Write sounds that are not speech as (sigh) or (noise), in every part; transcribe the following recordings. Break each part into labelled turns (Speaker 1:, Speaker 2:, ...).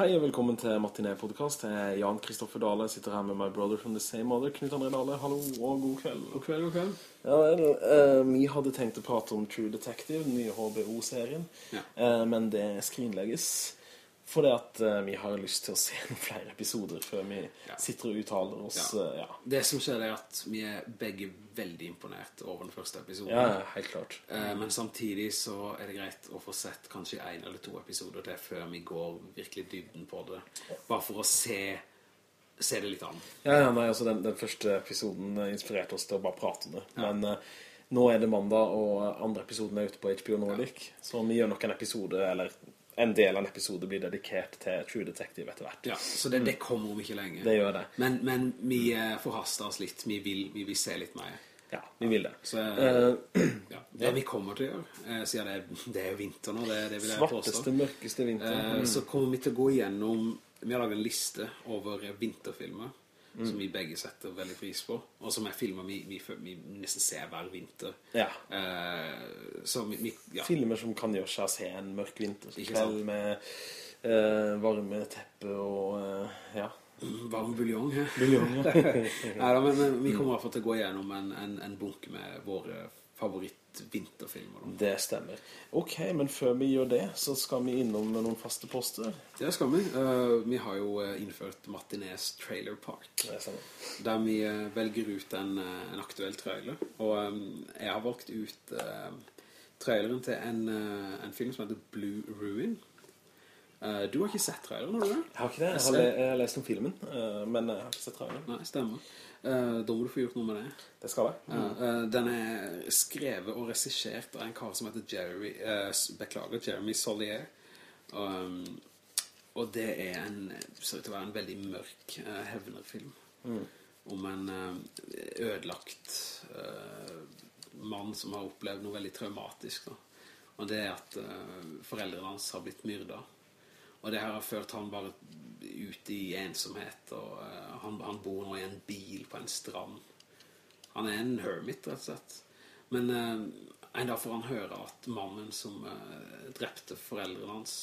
Speaker 1: Hei og velkommen til Martinet-podcast. Jeg er Jan Kristoffer Dale, jeg sitter her med my brother from the same mother, Knut André Dale. Hallo og god kveld.
Speaker 2: God kveld, god kveld.
Speaker 1: Ja, vel, eh, vi hadde tenkt å prate om True Detective, den nye HBO-serien,
Speaker 2: Ja.
Speaker 1: eh, men det skrinlegges. Fordi at uh, vi har lyst til å se (laughs) noen flere episoder før vi
Speaker 2: Ja.
Speaker 1: sitter og uttaler oss.
Speaker 2: Ja.
Speaker 1: Uh, ja.
Speaker 2: Det som skjer er at vi er begge veldig imponert over den første episoden.
Speaker 1: ja, helt klart.
Speaker 2: Uh, Men samtidig så er det greit å få sett kanskje en eller to episoder til før vi går virkelig dybden på det. Bare for å se, se det litt an.
Speaker 1: Ja, nei, altså den, den første episoden inspirerte oss til å bare prate om det. Men nå er det mandag, og andre episoden er ute på HBO Nordic. Så vi gjør nok en episode, eller en del av en episode blir dedikert til True Detective etter hvert.
Speaker 2: Ja, så det, det kommer om ikke lenge.
Speaker 1: Det gjør det.
Speaker 2: Men, men vi eh, forhaster oss litt. Vi vil, vi vil se litt mer.
Speaker 1: Ja, vi vil det.
Speaker 2: Så,
Speaker 1: uh,
Speaker 2: ja, det vi kommer til å gjøre, siden det, det er vinter nå, det, det vil jeg
Speaker 1: svarteste,
Speaker 2: påstå.
Speaker 1: mørkeste vinter.
Speaker 2: Uh, Så kommer vi til å gå igjennom Vi har laget en liste over vinterfilmer
Speaker 1: Mm.
Speaker 2: Som vi begge setter veldig pris på Og som er filmer vi, vi, vi nesten ser hver vinter
Speaker 1: Ja.
Speaker 2: Uh, Så vi, ja.
Speaker 1: Filmer som kan gjøre seg å se en mørk vinter. Kveld med uh, varme teppe og uh, ja. (clears throat)
Speaker 2: Varm buljong her (laughs)
Speaker 1: Buljong, ja. (laughs)
Speaker 2: Neida, men, men vi kommer i hvert fall til å gå igjennom en, en, en bunke med våre favoritt-vinterfilmer da.
Speaker 1: Det stemmer. Ok, men før vi gjør det, så skal vi innom noen faste poster.
Speaker 2: Det skal vi Uh, Vi har jo eh, innført Martinez Trailer Park. Der vi eh, velger ut en, en aktuell trailer Og um, jeg har valgt ut uh, traileren til en, uh, en film som heter Blue Ruin Eh, Du har ikke sett traileren, har du det?
Speaker 1: Jeg har ikke det. Jeg har, le jeg har lest om filmen, men jeg har ikke sett traileren.
Speaker 2: Nei, stemmer Da må du få gjort noe med det
Speaker 1: Det skal jeg.
Speaker 2: Mm. eh, Den er skrevet og resisjert av en kar som heter Jerry eh, Beklager, Jeremy Solier um, og det er en ser ut til å være en veldig mørk uh, hevnerfilm om en eh, ødelagt eh, mann som har opplevd noe veldig traumatisk da. og det er at eh, foreldrene hans har blitt myrda og det her har ført han bare ut i ensomhet og uh, han, han bor nå i en bil på en strand han er en hermit, rett og slett. Men uh, en dag får han høre at mannen som uh, drepte foreldrene hans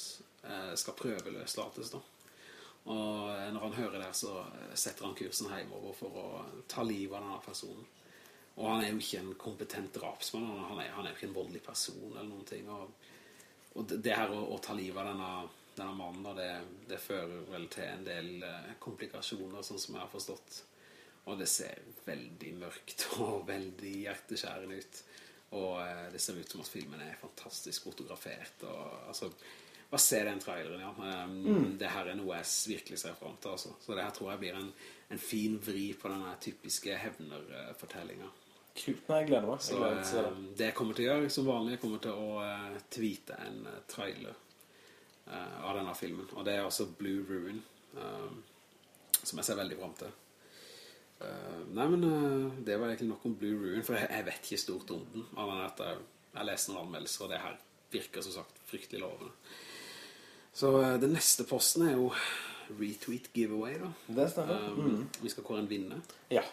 Speaker 2: skal prøveløslates da. Og når han hører det, så setter han kursen hjemover for å ta livet av denne personen. Og han er jo ikke en kompetent drapsmann, han er, han er jo ikke en voldelig person eller noen ting. Og, og det her å, å ta livet av denne, denne mannen, og det, det fører vel til en del eh, komplikasjoner, sånn som jeg har forstått. Og det ser veldig mørkt (laughs) og veldig hjerteskjærende ut. Og eh, det ser ut som at filmen er fantastisk fotografert. Og, altså, bare se den traileren, ja. Um, Det her er noe jeg virkelig ser frem til. Altså. Så det her tror jeg blir en, en fin vri på denne typiske hevnerfortellinga.
Speaker 1: Kult. Nei, jeg gleder meg. Jeg gleder meg til å
Speaker 2: eh,
Speaker 1: det.
Speaker 2: det jeg kommer til å gjøre som vanlig, jeg kommer til å eh, tweete en trailer av denne filmen. Og det er også Blue Ruin, eh, som jeg ser veldig frem til. Eh, nei, men eh, det var egentlig nok om Blue Ruin, for jeg, vet ikke stort om den, annet enn at jeg, jeg leser noen anmeldelser, og det her virker som sagt fryktelig lovende. Så eh, den neste posten er jo retweet giveaway da.
Speaker 1: Det stemmer.
Speaker 2: Um, Vi skal kåre en vinner.
Speaker 1: Ja.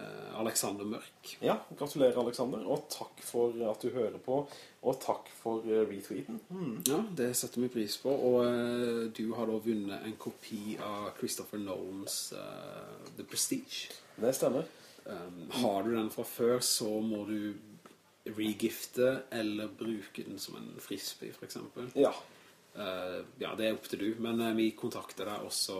Speaker 2: Eh, Alexander Mørk.
Speaker 1: ja, gratulerer Alexander, og takk for at du hører på, og takk for retweeten. retweeten.
Speaker 2: Ja, det setter vi pris på. Og uh, du har da vunnet en kopi av Christopher Nolans uh, The Prestige.
Speaker 1: Det stemmer.
Speaker 2: Um, har du den fra før, så må du regifte eller bruke den som en frisbee, for eksempel.
Speaker 1: Ja.
Speaker 2: Uh, ja, det er opp til du, men eh, vi kontakter deg, og så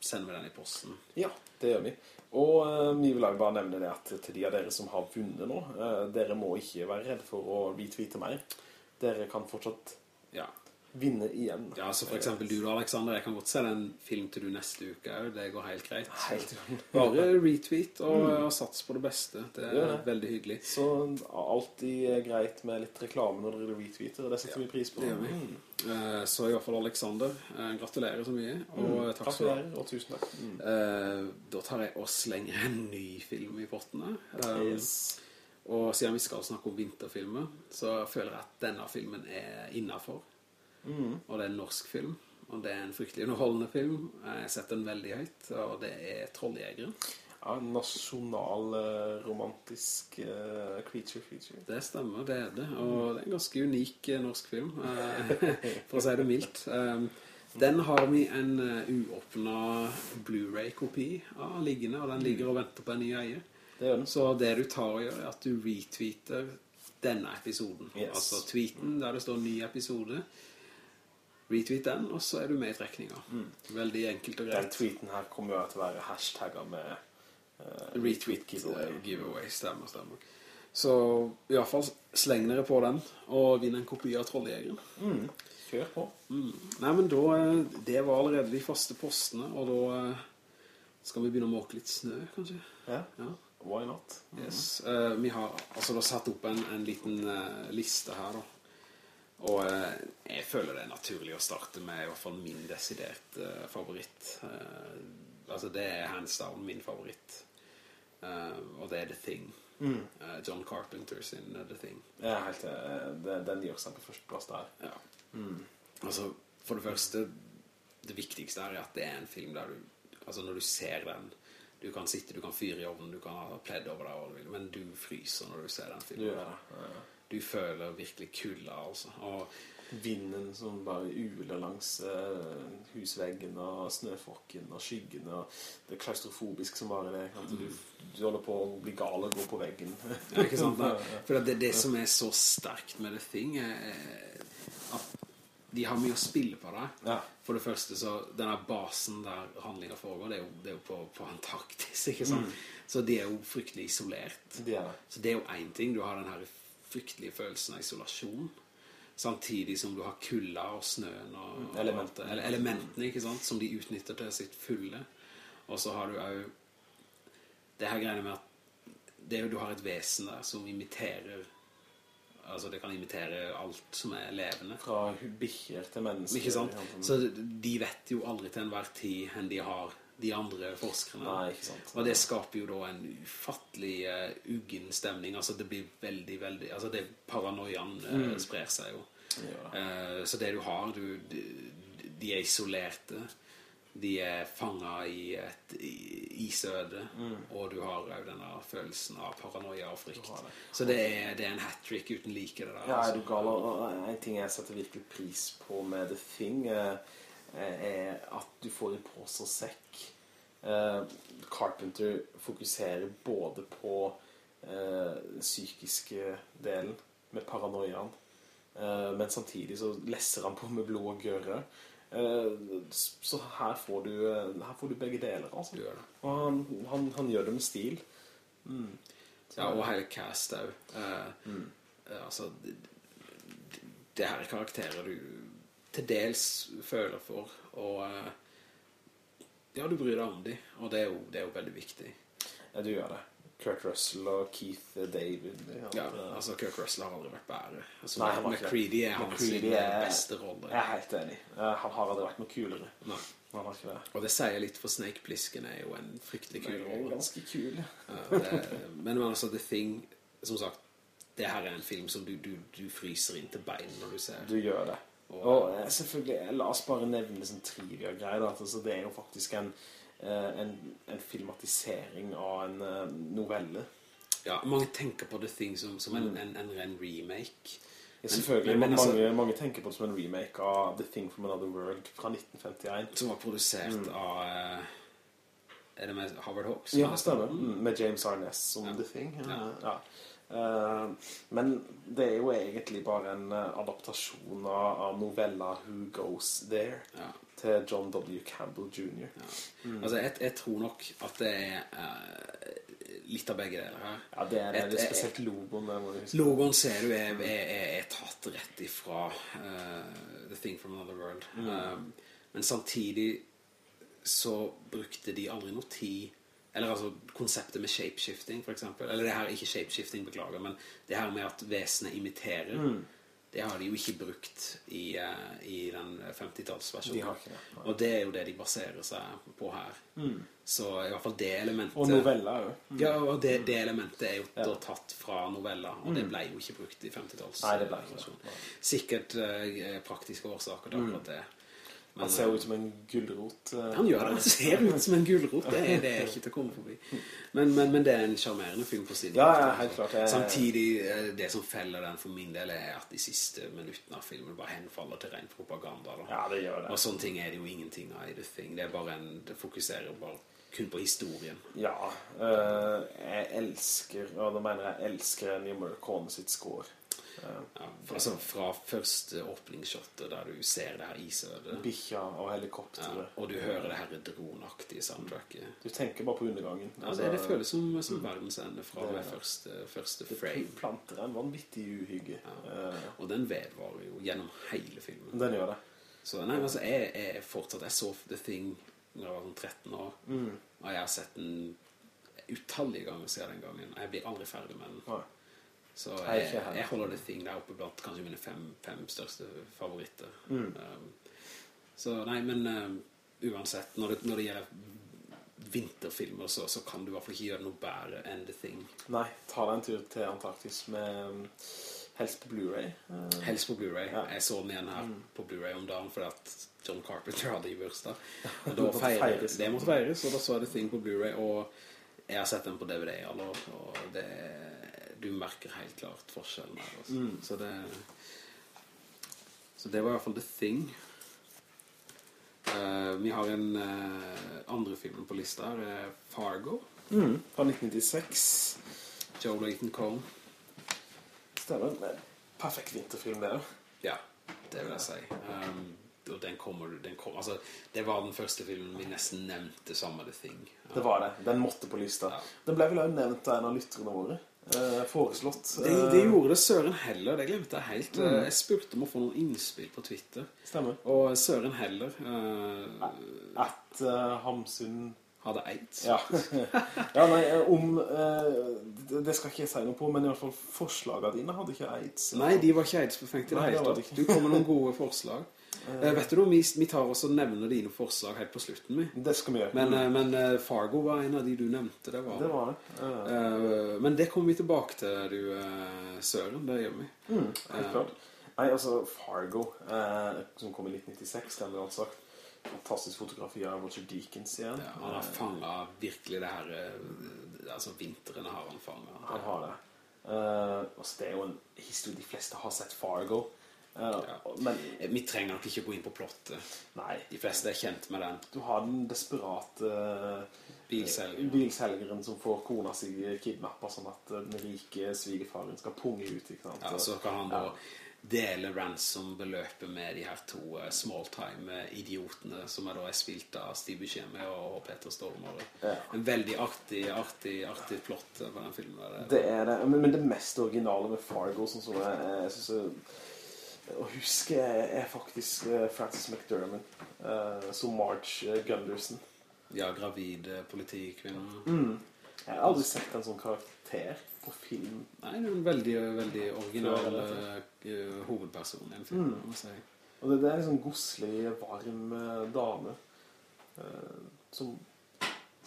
Speaker 2: sender vi den i posten.
Speaker 1: Ja, det gjør vi. Og eh, vi vil bare nevne det at til de av dere som har vunnet nå, eh, dere må ikke være redde for å retweete mer. Dere kan fortsatt
Speaker 2: Ja,
Speaker 1: vinne igjen.
Speaker 2: ja så for eksempel du da, Alexander, jeg kan godt se den film til du neste uke, det går helt greit.
Speaker 1: Helt.
Speaker 2: Bare retweet og, og sats på det beste. Det er
Speaker 1: ja.
Speaker 2: veldig hyggelig.
Speaker 1: Så alltid greit med litt reklame når dere retweeter, det setter vi pris på.
Speaker 2: det vi.
Speaker 1: Mm.
Speaker 2: Eh, Så i hvert fall Alexander, eh, gratulerer så mye, og takk
Speaker 1: Takk
Speaker 2: skal du ha.
Speaker 1: og tusen takk. Mm.
Speaker 2: Eh, Da tar jeg og slenger en ny film i portene.
Speaker 1: Yes.
Speaker 2: Og siden vi skal snakke om vinterfilmer, så føler jeg at denne filmen er innenfor.
Speaker 1: Mm.
Speaker 2: Og det er en norsk film, og det er en fryktelig underholdende film. Jeg har sett den veldig høyt, og det er Trolljegeren.
Speaker 1: Ja, nasjonal eh, romantisk uh, creature feature.
Speaker 2: Det stemmer, det er det. Og det er en ganske unik eh, norsk film, (laughs) for å si det mildt. Um, Den har vi en uh, uåpnet Blu-ray-kopi av liggende, og den ligger og venter på en ny eier.
Speaker 1: Det.
Speaker 2: Så det du tar og gjør er at du retweeter denne episoden.
Speaker 1: Yes.
Speaker 2: Altså tweeten der det står ny episode. Retweet den, og så er du med i trekninga. Veldig enkelt og greit.
Speaker 1: Den tweeten her kommer jo til å være hashtagget med uh,
Speaker 2: Retweet
Speaker 1: giveaway.
Speaker 2: giveaway. giveaway. Stemmer, stemmer. Så i hvert fall sleng dere på den, og vinn en kopi av Trolljegeren.
Speaker 1: Mm. Kjør på.
Speaker 2: Mm. Nei, men da, eh, det var allerede de faste postene, og da eh, skal vi begynne å måke litt snø, kanskje?
Speaker 1: Ja,
Speaker 2: Ja.
Speaker 1: why not?
Speaker 2: Yes. Uh, vi har altså da satt opp en, en liten uh, liste her da. Og eh, jeg føler det er naturlig å starte med i hvert fall min desidert uh, favoritt. Uh, altså det er hands down min favoritt. Uh, og det er The Thing. Eh, John Carpenter sin The Thing.
Speaker 1: Er helt, det, den gjør seg på første plass der.
Speaker 2: Ja. Altså, for det første, det viktigste er at det er en film der du, altså når du ser den, du kan sitte, du kan fyre i ovnen, du kan ha pledd over deg, men du fryser når du ser den
Speaker 1: Du
Speaker 2: filmen.
Speaker 1: gjør det. Ja.
Speaker 2: Du føler virkelig kulda, altså. Og
Speaker 1: Vinden som bare uler langs eh, husveggen og snøflokken og skyggen og det er klaustrofobisk som bare det. At du, du holder på å bli gal og gå på veggen. (laughs)
Speaker 2: Ja, ikke sant? For det, er det som er så sterkt med The Thing at de har mye å spille på det.
Speaker 1: Ja.
Speaker 2: For det første så, denne basen der handlingen foregår, det er jo, det er jo på, på Antarktis, ikke sant? Så de er jo fryktelig isolert.
Speaker 1: Det er det.
Speaker 2: Så det er jo en ting, du har den her fryktelige følelsen av isolasjon, samtidig som du har kulda og snøen og, og
Speaker 1: elementene.
Speaker 2: ikke sant, som de utnytter til sitt fulle. Og så har du jo det her greiene med at det du har et vesen der som imiterer, altså det kan imitere alt som er levende.
Speaker 1: Fra bikkjer til mennesker.
Speaker 2: Ikke sant? Så de vet jo aldri til enhver tid enn de har de andre forskerne.
Speaker 1: Nei, ikke sant.
Speaker 2: Og det skaper jo da en ufattelig uh, uggen stemning. Altså det blir veldig, veldig... Altså det paranoian uh, sprer seg jo.
Speaker 1: Ja.
Speaker 2: Uh, så det du har, du, de, de er isolerte. De er fanget i et isøde. isøde. Og du har jo denne følelsen av paranoia og frykt.
Speaker 1: det.
Speaker 2: Så det er, det er en hat-trick uten like det der.
Speaker 1: Ja, er
Speaker 2: altså.
Speaker 1: du gal? Og En ting jeg setter virkelig pris på med The Thing eh, er at du får en pose og sekk. Eh, Carpenter fokuserer både på eh, den psykiske delen med paranoiaen, eh, men samtidig så lesser han på med blod og gørre. Eh, så her får, du, eh, her får du begge deler, altså. Og han, han, han gjør det med stil.
Speaker 2: Ja, og hele cast òg.
Speaker 1: Mm.
Speaker 2: altså det, det her er karakterer du til dels føler for, og eh, ja, du bryr deg om de, og det er jo, det er jo veldig viktig.
Speaker 1: Ja, du gjør det. Kurt Russell og Keith David.
Speaker 2: Ja, altså Kirk Russell har aldri vært bære Altså,
Speaker 1: Nei, han.
Speaker 2: McCready er hans beste rolle.
Speaker 1: Jeg er helt enig. Eh, Han har aldri vært noe kulere.
Speaker 2: Nei.
Speaker 1: Han har ikke det.
Speaker 2: Og det sier litt, for Snake Plissken er jo en fryktelig kul rolle.
Speaker 1: ganske kul.
Speaker 2: Men altså, The Thing, som sagt, det her er en film som du, du, du fryser inn til bein når du ser.
Speaker 1: Du gjør det.
Speaker 2: Og-
Speaker 1: eh, selvfølgelig, la oss bare nevne sånn trivia-greier. Altså, det er jo faktisk en, eh, en, en filmatisering av en eh, novelle.
Speaker 2: Ja, mange tenker på The Thing som, som en, en, en ren remake.
Speaker 1: Ja, selvfølgelig,
Speaker 2: men, men,
Speaker 1: mange,
Speaker 2: altså,
Speaker 1: mange tenker på det som en remake av The Thing from Another World fra 1951.
Speaker 2: som var produsert av eh, Er det med Howard Hawks?
Speaker 1: Ja, stemmer. Mm, Med James Arness som
Speaker 2: Ja.
Speaker 1: The Thing. Ja. Eh, men det er jo egentlig bare en eh, adaptasjon av, novella Who Goes There
Speaker 2: Ja.
Speaker 1: til John W. Campbell jr.
Speaker 2: Ja. Altså, jeg, jeg tror nok at det er uh, litt av begge deler her.
Speaker 1: Ja, det er, det,
Speaker 2: Et-
Speaker 1: det er spesielt logoen.
Speaker 2: Logoen ser du er, er, er, tatt rett ifra uh, The Thing from Another World. Um, men samtidig så brukte de aldri noe tid eller altså konseptet med shapeshifting for eksempel eller det her er ikke shapeshifting, beklager men det her med at vesenet imiterer det har de jo ikke brukt i, uh, i den 50-tallsversjonen
Speaker 1: De har ikke det, ja.
Speaker 2: og det er jo det de baserer seg på her så i hvert fall det elementet
Speaker 1: Og novella Mm.
Speaker 2: ja, og det, det elementet er jo da tatt fra novella, og det ble jo ikke brukt i 50-talls.
Speaker 1: Nei, det ble ikke det.
Speaker 2: Sikkert uh, praktiske årsaker til akkurat det.
Speaker 1: Han ser jo ut som en gullrot. eh,
Speaker 2: Han gjør det, han ser ut som en gulrot, det er, det er ikke til å komme forbi. Men, men, men det er en charmerende film på siden.
Speaker 1: Ja, ja, helt klart. Jeg-
Speaker 2: Samtidig, eh, det som feller den for min del er at de siste minuttene av filmen bare henfaller til ren propaganda. Da.
Speaker 1: Ja, det gjør det.
Speaker 2: Og sånne ting er det jo ingenting av i The Thing. Det er bare en, det fokuserer bare kun på historien.
Speaker 1: Ja, øh, jeg elsker, og da mener jeg elsker Ennio Morricone sitt score. Eh,
Speaker 2: Ja, altså fra første åpningsshotet der du ser det her isødet,
Speaker 1: Bikkja og
Speaker 2: ja, og du hører det her dronaktige soundtracket.
Speaker 1: Du tenker bare på undergangen.
Speaker 2: Ja, det, det føles som, som verdensende fra
Speaker 1: Det-
Speaker 2: det første, første
Speaker 1: Det planter en vanvittig uhygge. Ja.
Speaker 2: Og den vedvarer jo gjennom hele filmen.
Speaker 1: den gjør det.
Speaker 2: Så nei, altså, jeg jeg fortsatt, jeg så The Thing da jeg var sånn 13 år,
Speaker 1: Mm.
Speaker 2: og jeg har sett den utallige ganger siden den gangen. Jeg blir aldri ferdig med den.
Speaker 1: Nei.
Speaker 2: Så jeg, jeg holder The Thing der oppe blant kanskje mine fem, fem største favoritter.
Speaker 1: Mm.
Speaker 2: Um, så nei, men um, uansett, når det, når det gjelder vinterfilmer, så, så kan du i hvert fall ikke gjøre noe bedre enn The Thing.
Speaker 1: Nei, ta deg en tur til Antarktis med um, helst på Blu-ray. Eh,
Speaker 2: Helst på Blu-ray.
Speaker 1: Ja.
Speaker 2: Jeg så den igjen her på Blu-ray om dagen fordi at John Carpenter hadde i bursdag. (laughs) Og
Speaker 1: Det feires.
Speaker 2: det måtte feires, og da så jeg The Thing på Blu-ray, og jeg har sett den på DVD alle og det, du merker helt klart forskjellen der. Altså.
Speaker 1: Mm.
Speaker 2: Så det så det var i hvert fall The Thing. Uh, vi har en uh, andre film på lista her, eh, Fargo.
Speaker 1: mm, fra 1996.
Speaker 2: Joe Layton Cole.
Speaker 1: Stemmer. Perfekt vinterfilm, det.
Speaker 2: Ja, det vil jeg si. Um, og den kommer, den kommer altså, det var den første filmen vi nesten nevnte sammen med The Thing.
Speaker 1: Det var det. Den måtte på lista.
Speaker 2: Ja.
Speaker 1: Den ble vel også nevnt av en av lytterne våre. Eh, foreslått.
Speaker 2: Det,
Speaker 1: Eh,
Speaker 2: det gjorde det Søren Heller, det glemte jeg helt. Jeg spurte om å få noen innspill på Twitter.
Speaker 1: Stemmer.
Speaker 2: Og Søren Heller eh,
Speaker 1: At uh, Hamsun
Speaker 2: hadde eit.
Speaker 1: Ja. (laughs) ja, nei, eh, om eh, det, skal ikke jeg si noe på, men i hvert fall forslagene dine hadde ikke eit.
Speaker 2: Nei, de var ikke aidsbefengt i det hele tatt. Du kom med noen gode forslag. (laughs) Eh, vet du vi, vi tar oss og nevner dine forslag helt på slutten. Vi.
Speaker 1: Det skal vi gjøre.
Speaker 2: Men, eh, men eh, Fargo var en av de du nevnte. Det var
Speaker 1: det var det. Uh.
Speaker 2: Uh, men det kommer vi tilbake til, du Søren. Det gjør vi.
Speaker 1: mm, helt klart. Nei, altså Fargo, som kom i 1996, den ble sagt. Fantastisk fotografi av Roger Deakins igjen.
Speaker 2: Ja, han har fanget virkelig det her Altså vinteren har han fanget
Speaker 1: Han har det. Altså, det er jo en historie de fleste har sett Fargo. Eh,
Speaker 2: Ja.
Speaker 1: Men
Speaker 2: Eh, Vi trenger nok ikke gå inn på plottet
Speaker 1: nei,
Speaker 2: De fleste er kjent med den
Speaker 1: du har den desperate eh,
Speaker 2: Bilselgeren
Speaker 1: bilselgeren som får kona si kidnappet sånn at eh, den rike svigefaren skal punge ut. Ikke sant?
Speaker 2: ja, Så kan han da
Speaker 1: Ja.
Speaker 2: dele ransom-beløpet med de her to uh, small-time-idiotene Som er da er spilt av Steve Buscemi og Peter Stormare
Speaker 1: Ja.
Speaker 2: En veldig artig, artig, artig plott eh, på den filmen der.
Speaker 1: Det er det. Men, det mest originale med Fargo, sånn som jeg, jeg synes å huske, er, faktisk Frances McDermott eh, som Marge eh, Gunderson.
Speaker 2: Ja, gravid eh, politikvinne
Speaker 1: Mm. Jeg har aldri sett en sånn karakter på film.
Speaker 2: Nei, det er en veldig, veldig original hovedperson i en film
Speaker 1: Mm.
Speaker 2: må si.
Speaker 1: Og det, det er en sånn godslig, varm eh, dame eh, som,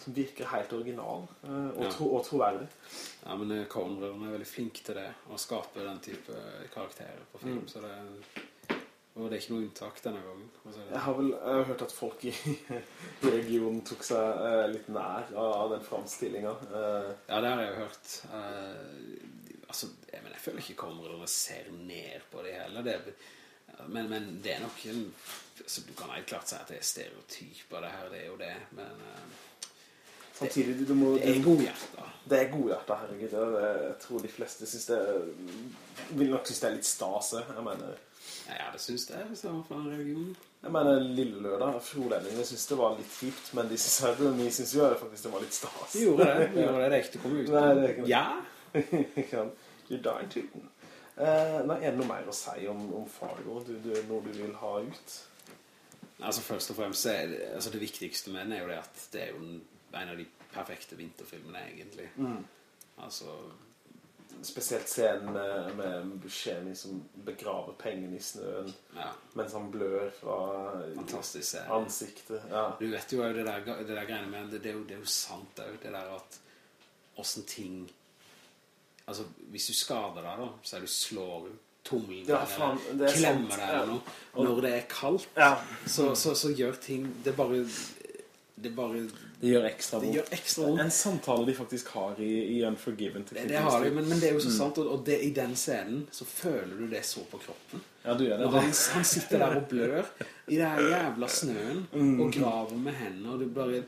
Speaker 1: som virker helt original eh, og,
Speaker 2: Ja.
Speaker 1: tro, og troverdig.
Speaker 2: Ja, men eh, er veldig flink til det Å skape den type eh, karakterer på film
Speaker 1: Mm.
Speaker 2: Så det Og det er ikke noe unntak denne gangen jeg
Speaker 1: har vel jeg har hørt at folk i, (laughs) i regionen tok seg eh, litt nær av, den framstillingen. Eh,
Speaker 2: Ja, det har jeg jo hørt Eh, Altså, jeg, men jeg føler ikke Coen-brødrene ser ned på det heller. det, er- men, men det er nok en altså, Du kan helt klart si at det er stereotyper Det her, det er jo det Men
Speaker 1: samtidig, du, må...
Speaker 2: det er godhjertet
Speaker 1: Det er godhjertet, herregud. Er- Jeg tror de fleste synes det vil nok synes det er litt stase. Jeg mener,
Speaker 2: Ja, det synes det Hvis det var fra religionen.
Speaker 1: jeg mener Lille Lørdag, frolendingene synes det var litt kjipt, men de synes, vi synes jo faktisk det var litt stas.
Speaker 2: De gjorde det, de gjorde det, det ikke å komme ut
Speaker 1: Nei, det er ikke det.
Speaker 2: Ja?
Speaker 1: You're dying to Eh, nei, er det noe mer å si om, om Fargo? Du, du, noe du vil ha ut?
Speaker 2: Altså først og fremst er det, altså det viktigste med den er jo det at det er jo en, en av de perfekte vinterfilmene egentlig. Altså,
Speaker 1: Spesielt scenen med, med Buscemi som begraver pengene i snøen
Speaker 2: ja,
Speaker 1: mens han blør fra ansiktet. Ja.
Speaker 2: Du vet jo det der, det der greiene med, det, det, er jo, det er jo sant det, det der at åssen ting, altså hvis du skader deg da, så er du slår ut tommelen
Speaker 1: Ja, faen, det er
Speaker 2: klemmer
Speaker 1: sant,
Speaker 2: deg eller noe. Når det er kaldt,
Speaker 1: Ja.
Speaker 2: så, så, så gjør ting, det bare, det bare,
Speaker 1: Det gjør ekstra
Speaker 2: det gjør ekstra vondt.
Speaker 1: En samtale de faktisk har i, i Unforgiven
Speaker 2: Det, det har de, men, men det er jo så sant, og, og det, i den scenen så føler du det så på kroppen.
Speaker 1: Ja, du gjør det.
Speaker 2: Han, han sitter der og blør i det her jævla snøen og graver med hendene, og du bare...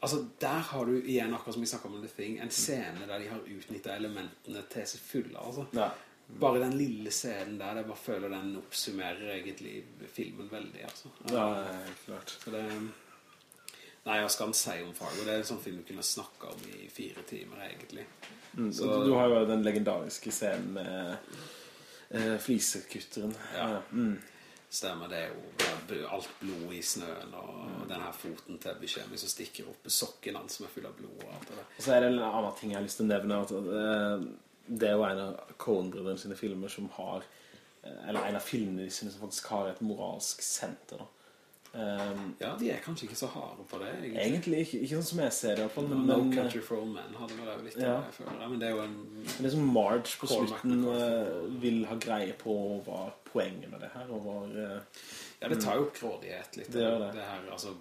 Speaker 2: Altså, der har du igjen, akkurat som vi snakket om The Thing, en scene der de har utnyttet elementene til seg fulle, altså.
Speaker 1: Ja.
Speaker 2: Bare den lille scenen der, jeg bare føler den oppsummerer egentlig filmen veldig, altså.
Speaker 1: Ja, klart.
Speaker 2: Så det... Nei, jeg skal si om Fargo? Det er en sånn film du kunne snakke om i fire timer, egentlig.
Speaker 1: Mm,
Speaker 2: Så-
Speaker 1: du har jo den legendariske scenen med eh, flisekutteren.
Speaker 2: Ja.
Speaker 1: Mm.
Speaker 2: Stemmer, det er jo alt blod i snøen, og den her foten til Buscemi som stikker opp, sokken hans som er full av blod og alt det der.
Speaker 1: Og så er det en annen ting jeg har lyst til å nevne, at eh, det er jo en av Coen-brødrene sine filmer som har, eh, eller en av filmene sine som faktisk har et moralsk senter da. Um,
Speaker 2: Ja, de er kanskje ikke så harde på det, egentlig.
Speaker 1: egentlig ikke, ikke sånn som jeg ser det fall, men,
Speaker 2: No
Speaker 1: men, eh,
Speaker 2: Country for Old Men hadde vært litt
Speaker 1: Ja.
Speaker 2: Men det er jo en...
Speaker 1: men det er som Marge på slutten eh, vil ha greie på hva poenget med det her, og var... eh,
Speaker 2: Ja, det tar jo opp grådighet litt.
Speaker 1: Det det.
Speaker 2: Det her, altså...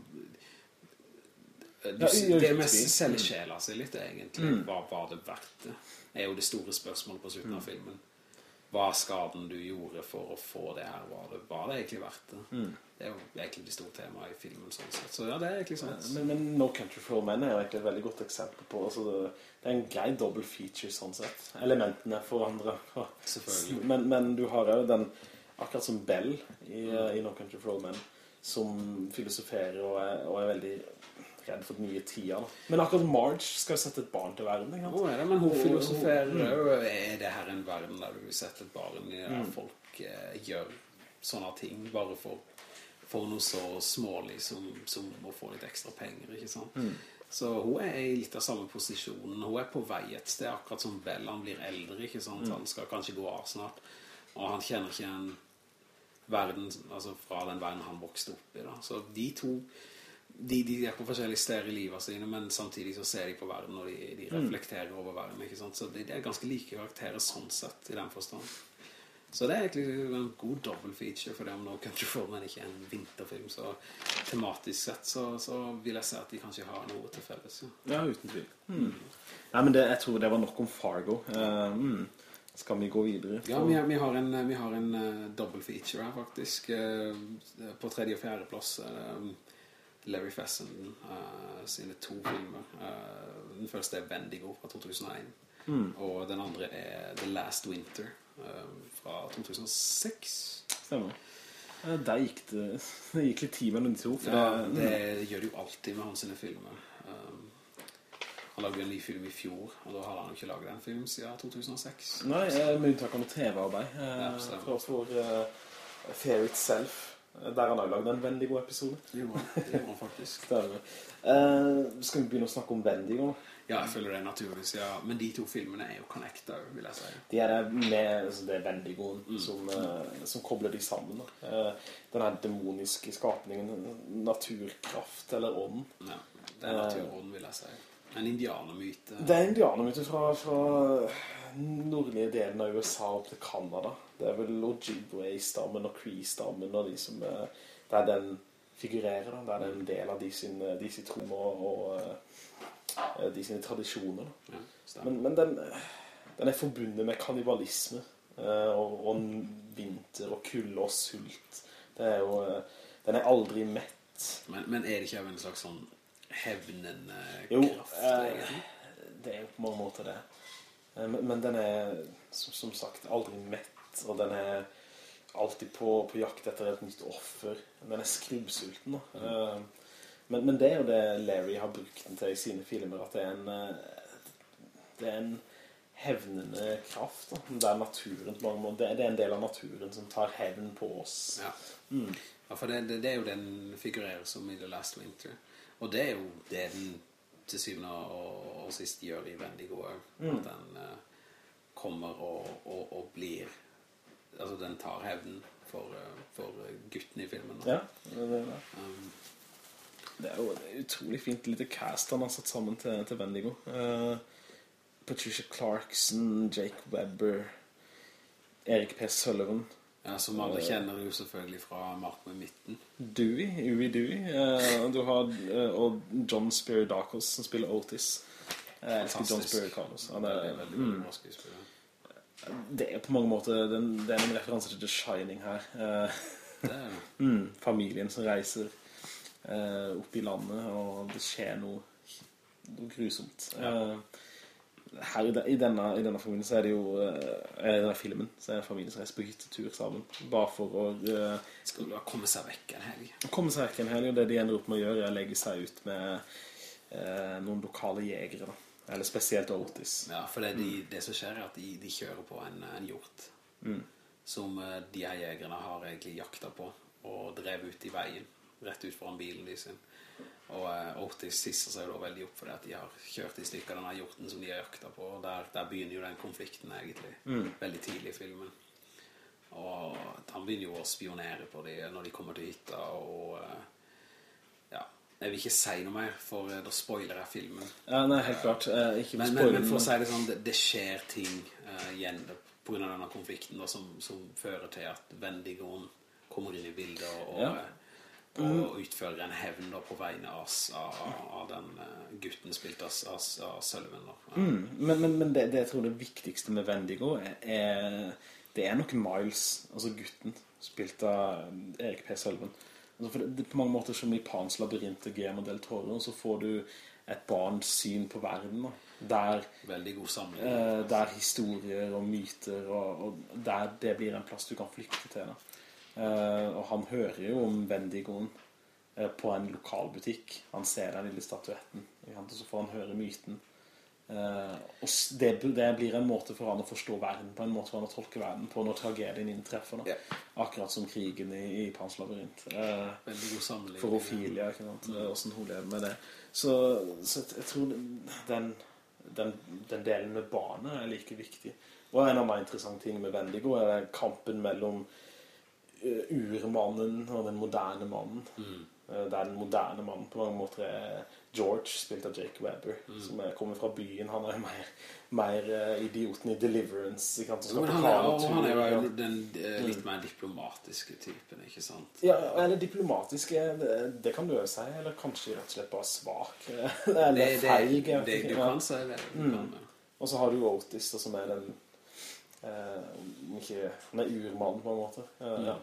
Speaker 2: Du,
Speaker 1: Ja,
Speaker 2: det med selvkjela sjela si litt, egentlig.
Speaker 1: Mm.
Speaker 2: Hva var det verdt det? er jo det store spørsmålet på slutten
Speaker 1: Mm.
Speaker 2: av filmen. Hva skaden du gjorde for å få det her? Var det, var det egentlig verdt det?
Speaker 1: Mm.
Speaker 2: Det er jo egentlig det store temaet i filmen, sånn sett. Så ja, det er egentlig sant.
Speaker 1: Men, men No Country for Old Men er jo egentlig et veldig godt eksempel på altså det, det er en grei double feature sånn sett Elementene forandrer
Speaker 2: Selvfølgelig. (laughs)
Speaker 1: men, men du har jo den Akkurat som Bell i, i No Country for Old Men Som filosoferer og er, og er veldig redd for den nye tida da. Men akkurat Marge skal jo sette et barn til verden ikke sant?
Speaker 2: Er det? Men hun
Speaker 1: filosoferer
Speaker 2: filosoferer
Speaker 1: Mm.
Speaker 2: Er det her en verden der du vil sette et barn i der folk eh, gjør sånne ting bare for, for noe så smålig som, som å få litt ekstra penger, ikke sant? Så hun er i litt av samme posisjonen. Hun er på vei et sted, akkurat som Bell. Han blir eldre, ikke sant? Han skal kanskje gå av snart. Og han kjenner ikke en verden, altså fra den verden han vokste opp i. Da. Så de to, de, de er på forskjellige steder i livet sine, men samtidig så ser de på verden, og de, de reflekterer over verden, ikke sant? Så de, de er ganske like karakterer sånn sett, i den forstand. Så det er egentlig en god double feature, for om No Country for Men ikke er en vinterfilm, så tematisk sett så, så vil jeg si at de kanskje har noe til felles. Ja.
Speaker 1: Ja, uten tvil mm. Nei, men det, jeg tror det var nok om Fargo Uh, mm. Skal vi gå videre?
Speaker 2: Ja, vi, vi har en, vi har en uh, double feature her faktisk. uh, på tredje og fjerde plass um, Larry Fessenden uh, sine to filmer. Uh, den første er Vendigo fra 2001, og den andre er The Last Winter eh, fra 2006.
Speaker 1: Stemmer Der gikk det (laughs) Det gikk litt tid mellom de to
Speaker 2: Ja,
Speaker 1: det,
Speaker 2: det gjør det jo alltid med hans sine filmer. Um, han lagde en ny film i fjor, og da hadde han jo ikke laget en film siden 2006.
Speaker 1: Nei, med unntak av TV-arbeid
Speaker 2: Ja,
Speaker 1: for, for uh, Fair Itself Der han har laget en veldig god episode
Speaker 2: Det det han faktisk. (laughs)
Speaker 1: Eh, Skal vi begynne å snakke om Vendigo?
Speaker 2: Ja, jeg føler det naturligvis, ja. men de to filmene er jo connecta, vil jeg si.
Speaker 1: De er det med altså det er mm. som, eh, som kobler de sammen. Eh, den her demoniske skapningen, naturkraft eller ånd.
Speaker 2: Ja, det er naturånd, vil jeg si. En indianermyte.
Speaker 1: Det er indianermyte fra, fra nordlige delen av USA opp til Kanada. Det er vel Ojibwe-stammen og Cree-stammen og de som eh, Der den figurerer, da. Der det er en del av de sine, de sine tro og, og eh, de sine tradisjoner.
Speaker 2: Ja.
Speaker 1: Men, men den, den er forbundet med kannibalisme eh, og, og vinter og kulde og sult. Det er jo eh, Den er aldri mett.
Speaker 2: Men, men er det ikke en slags sånn hevnende
Speaker 1: Jo,
Speaker 2: kraft,
Speaker 1: eh, det er jo på mange måter det. Eh, Men, den er, som, sagt, aldri mett, og den er alltid på, på jakt etter et nytt offer. Den er skrubbsulten. Da. Mm. Men, men det er jo det Larry har brukt den til i sine filmer, at det er en, eh, det er en hevnende kraft. Da. Det er naturen på mange måter. Det, det er en del av naturen som tar hevn på oss.
Speaker 2: Ja.
Speaker 1: Mm.
Speaker 2: Ja, for det, det, det er jo den figurerer som i The Last Winter. Og det er jo det den til syvende og, og sist gjør i Vendigo gode.
Speaker 1: Mm.
Speaker 2: At den uh, kommer og, og, og blir Altså den tar hevnen for, uh, for gutten i filmen. da.
Speaker 1: Ja, det, er det.
Speaker 2: Um,
Speaker 1: Det er jo et utrolig fint lite cast han har satt sammen til, til Bendigo. Uh, Patricia Clarkson, Jake Webber, Erik P. Sullivan.
Speaker 2: Ja, som alle kjenner jo selvfølgelig fra Mark med midten.
Speaker 1: Dewey, Uwe Dewey. Eh, du har, eh, og John Spiridakos som spiller Otis. Jeg elsker John Spiridakos. Han
Speaker 2: Det
Speaker 1: er,
Speaker 2: er veldig, veldig bra skuespiller.
Speaker 1: det er på mange måter den, det er en referanse til The Shining her. Eh,
Speaker 2: er (laughs)
Speaker 1: mm, familien som reiser eh, opp i landet, og det skjer noe, noe grusomt. Eh, her i, denne, I denne familien så er det jo eh, I denne filmen så er det familien som reiser på hyttetur sammen. Bare for å eh,
Speaker 2: Skal du komme seg vekk en helg?
Speaker 1: komme seg vekk en helg, og det de ender opp med å gjøre er å legge seg ut med eh, noen lokale jegere, da. Eller spesielt Otis.
Speaker 2: Ja, for det, de, det som skjer er at de, de kjører på en, en hjort som eh, de her jegerne har egentlig jakta på og drev ut i veien, rett ut foran bilen de sin. Og eh, Otis sisser seg da veldig opp for det at de har kjørt i stykker denne hjorten som de har jakta på, og der, der begynner jo den konflikten egentlig, veldig tidlig i filmen. Og han begynner jo å spionere på dem når de kommer til hytta, og eh, ja, jeg vil ikke si noe mer, for eh, da spoiler jeg filmen.
Speaker 1: Ja, nei, helt klart. Eh, ikke
Speaker 2: Men, men, men for å si det sånn, det, det skjer ting uh, igjen på grunn av denne konflikten da, som, som fører til at Vendigoen kommer inn i bildet og,
Speaker 1: Ja.
Speaker 2: Eh, og utfører en hevn på vegne av, av, av den eh, gutten spilt av, av, Sullivan.
Speaker 1: Mm, men men, men det, det jeg tror det viktigste med Vendigo er, er Det er nok Miles, altså gutten, spilt av Erik P. Sølven. Altså det, på mange måter som i Pans labyrint til Guillermo del Toro, så får du et barns syn på verden. Da, der
Speaker 2: Veldig god samling.
Speaker 1: Eh, der historier og myter og, og der det blir en plass du kan flykte til da. Eh, og han hører jo om Vendigoen eh, på en lokalbutikk. han ser den lille statuetten og så får han høre myten Eh, og det, det blir en måte for han å forstå verden på en måte for han å tolke verden på når tragedien inntreffer da.
Speaker 2: Ja.
Speaker 1: akkurat som krigen i, i Pans labyrint
Speaker 2: Veldig god
Speaker 1: for Ophelia, ikke sant? Hvordan hun lever med det. Så, så jeg tror den, den, den delen med barnet er like viktig. Og en annen interessant ting med Vendigo er kampen mellom urmannen og den moderne mannen. Det Der den moderne mannen på mange måter er George, spilt av Jake Webber, som er, kommer fra byen. Han er jo mer, mer eh, idioten i Deliverance. Ikke sant? Som
Speaker 2: Men han er, og han er jo den eh, litt mer diplomatiske typen, ikke sant?
Speaker 1: Ja, eller diplomatiske, det, det kan du jo si, eller kanskje rett og slett bare svak. (laughs) Eller
Speaker 2: Det,
Speaker 1: feig.
Speaker 2: Det,
Speaker 1: det,
Speaker 2: du kan si det. Mm.
Speaker 1: Og så har du Otis, som er den eh, ikke, han er urmannen, på en måte. Eh, ja.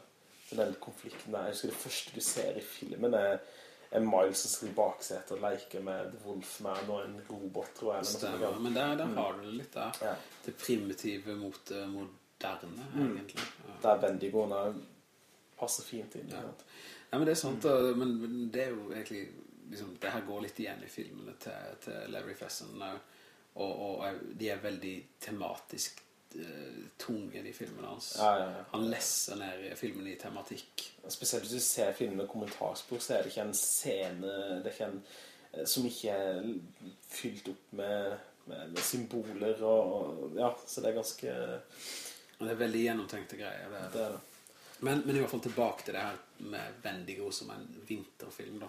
Speaker 1: Den konflikten der, jeg husker det første du ser i filmen er, en Miles som sitter i baksetet og leker med Wolfman og en robot, tror jeg.
Speaker 2: Stemmer. Men der, der har du det litt der.
Speaker 1: Ja.
Speaker 2: Det primitive mot det moderne, egentlig. Ja.
Speaker 1: Der Bendigoene er- passer fint inn. Ja.
Speaker 2: Ja, men det er sant, men, men det er jo egentlig liksom, Det her går litt igjen i filmene til, til Larry Fesson og, og, og de er veldig tematisk eh, tunge, de filmene hans.
Speaker 1: Ja, ja, ja.
Speaker 2: Han lesser ned i filmen i tematikk.
Speaker 1: Spesielt hvis du ser filmene med kommentarspor, så er det ikke en scene det ikke en, eh, som ikke er fylt opp med, med, med symboler og, Ja, så det er ganske
Speaker 2: det er veldig gjennomtenkte greier. Det det.
Speaker 1: Er det.
Speaker 2: Men, men i hvert fall tilbake til det her med Vendigo som en vinterfilm da.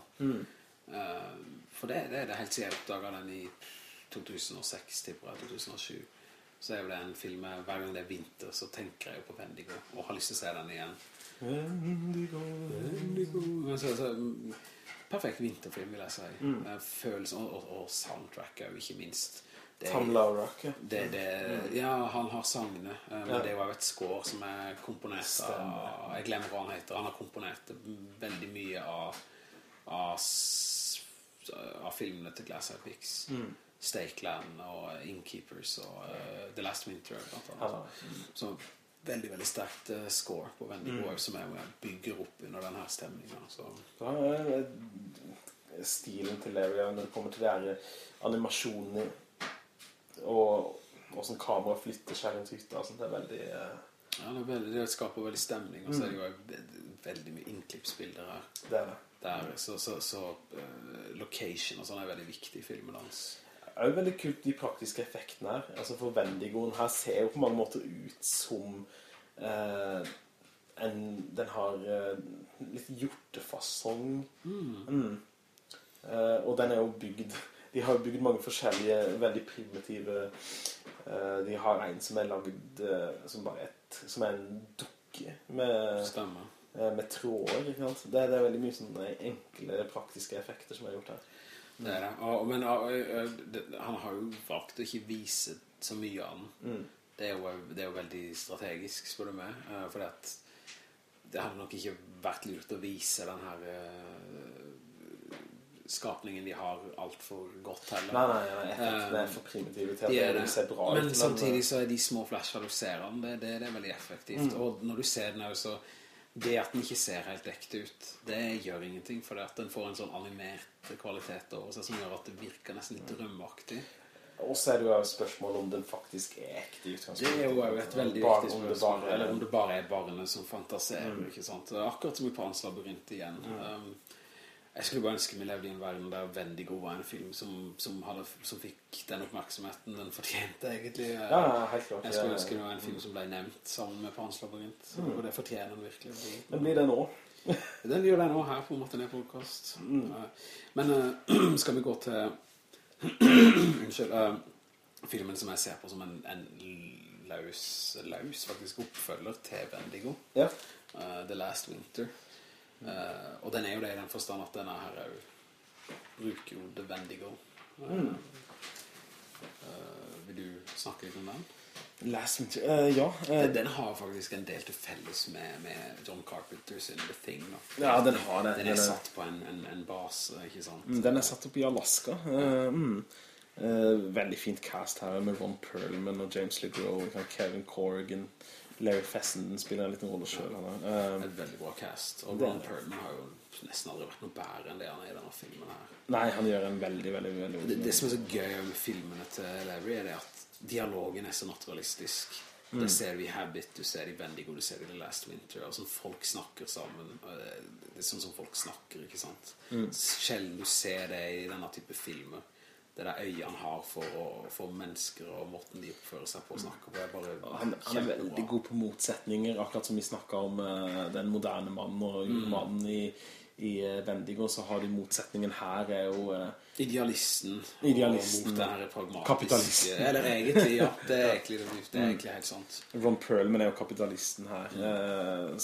Speaker 2: Eh, for det, det er det helt siden jeg oppdaget den i 2006, tipper jeg, 2007. Så er jo det en film hver gang det er vinter, så tenker jeg jo på Vendigo, og har lyst til å se den igjen.
Speaker 1: Vendigo.
Speaker 2: Vendigo. Men så, så, mm, perfekt vinterfilm, vil jeg si. Mm. Følelsen, og, og, og soundtrack jo ikke minst. Det
Speaker 1: Tom Lowrock, ja.
Speaker 2: det, det, ja, han har sangene, eh, men
Speaker 1: Ja.
Speaker 2: det er jo et skår som er komponert av Jeg glemmer hva han heter. Han har komponert veldig mye av av, av filmene til Glass Eye Picks.
Speaker 1: Mm.
Speaker 2: Stakeland og Innkeepers og uh, The Last Winter. Blant annet. Så veldig veldig sterkt uh, score på Wendy mm. som er, bygger opp under denne stemningen. Så.
Speaker 1: Ja, eh, stilen til Larry når det kommer til eh, animasjonene og hvordan kameraet flytter seg rundt hytta det er veldig Uh...
Speaker 2: Ja, det, veldig, det skaper veldig stemning, og så er det jo ve- veldig mye innklippsbilder her.
Speaker 1: det er det.
Speaker 2: Der, så så, så uh, location og sånn er veldig viktig i filmen hans.
Speaker 1: Er jo veldig kult de praktiske effektene her. Altså for Vendigoen her ser jo på mange måter ut som eh, en, den har eh, litt hjortefasong. Mm. Eh, og den er jo bygd, (laughs) de har jo bygd mange forskjellige veldig primitive Eh, de har en som er laget eh, som bare et, som er en dukke med,
Speaker 2: Stemmer.
Speaker 1: eh, med tråder. Det, det er veldig mye sånne enkle, praktiske effekter som er gjort her.
Speaker 2: Det er det. Og, men og, og, han har jo valgt å ikke vise så mye av den.
Speaker 1: Mm.
Speaker 2: Det, er jo, det er jo veldig strategisk, spør du meg. Uh, Fordi at det hadde nok ikke vært lurt å vise den her uh, skapningen de har alt for godt heller.
Speaker 1: Nei, nei, nei, det er for primitive til at
Speaker 2: De
Speaker 1: det,
Speaker 2: er det.
Speaker 1: ser bra bra ut.
Speaker 2: men samtidig så er de små flashene du ser den, det, det, det er veldig effektivt.
Speaker 1: Mm.
Speaker 2: Og når du ser den her også, det at den ikke ser helt ekte ut, det gjør ingenting, for at den får en sånn animert kvalitet over seg, som gjør at det virker nesten litt drømmeaktig.
Speaker 1: Og så er det jo spørsmål om den faktisk er ekte utgangspunktet.
Speaker 2: Det er jo et veldig
Speaker 1: Bare
Speaker 2: viktig
Speaker 1: om
Speaker 2: spørsmål,
Speaker 1: bare-
Speaker 2: eller om det bare er barnet som fantaserer,
Speaker 1: Mm.
Speaker 2: ikke sant? Akkurat som i Pans labyrint igjen. Um, jeg skulle bare ønske vi levde i en verden der Vendigo var en film som, som, hadde, som fikk den oppmerksomheten den fortjente, egentlig.
Speaker 1: Ja, helt klart.
Speaker 2: Jeg skulle ønske det var en film som ble nevnt sammen med Pans Labyrinth,
Speaker 1: Mm.
Speaker 2: og det fortjener den virkelig.
Speaker 1: Men blir det nå? (laughs)
Speaker 2: Den gjør det nå her på Martinet podcast.
Speaker 1: Mm.
Speaker 2: Men uh, (clears throat) skal vi gå til (clears throat) Unnskyld. uh, filmen som jeg ser på som en, en laus, laus faktisk oppfølger til Vendigo.
Speaker 1: Ja.
Speaker 2: uh, The Last Winter. Uh, og den er jo det i den forstand at denne her er jo bruker jo The Vendigo. Uh,
Speaker 1: Mm.
Speaker 2: uh, vil du snakke litt om den?
Speaker 1: Last Winter, ja.
Speaker 2: Den, den har faktisk en del til felles med, med John Carpenter sin The Thing. Da.
Speaker 1: Ja, den har det.
Speaker 2: Den
Speaker 1: Den
Speaker 2: er satt på en, en, en base, ikke sant?
Speaker 1: Mm, Den er satt opp i Alaska. Eh, mm. Veldig fint cast her med Ron Perlman og James LeGros, Kevin Corrigan, Larry Fessenden spiller en liten rolle selv. ja. um,
Speaker 2: Et veldig bra cast. Og Ron. Perlman har jo nesten aldri vært noe bære enn det han er i denne filmen her.
Speaker 1: nei, han gjør en veldig, veldig, veldig
Speaker 2: Det, det som er så gøy med filmene til Larry er det at dialogen er så naturalistisk. Det ser vi i Habit, du ser det i Bendigo, du ser det i The Last Winter. Altså folk snakker sammen. Det er sånn som folk snakker, ikke sant? Sjelden du ser det i denne type filmer. Det der øyet han har for, å, for mennesker og måten de oppfører seg på og snakker på. Er
Speaker 1: Han, han er veldig god på motsetninger, akkurat som vi snakket om uh, den moderne mannen og mannen i, i uh, Vendigo, så har de motsetningen her er jo Uh,
Speaker 2: Idealisten,
Speaker 1: Idealisten,
Speaker 2: og mot det her pragmatiske
Speaker 1: kapitalisten.
Speaker 2: Eller egentlig, ja. Det er egentlig, det er egentlig helt sant.
Speaker 1: Ron Perlman er jo kapitalisten her. Mm.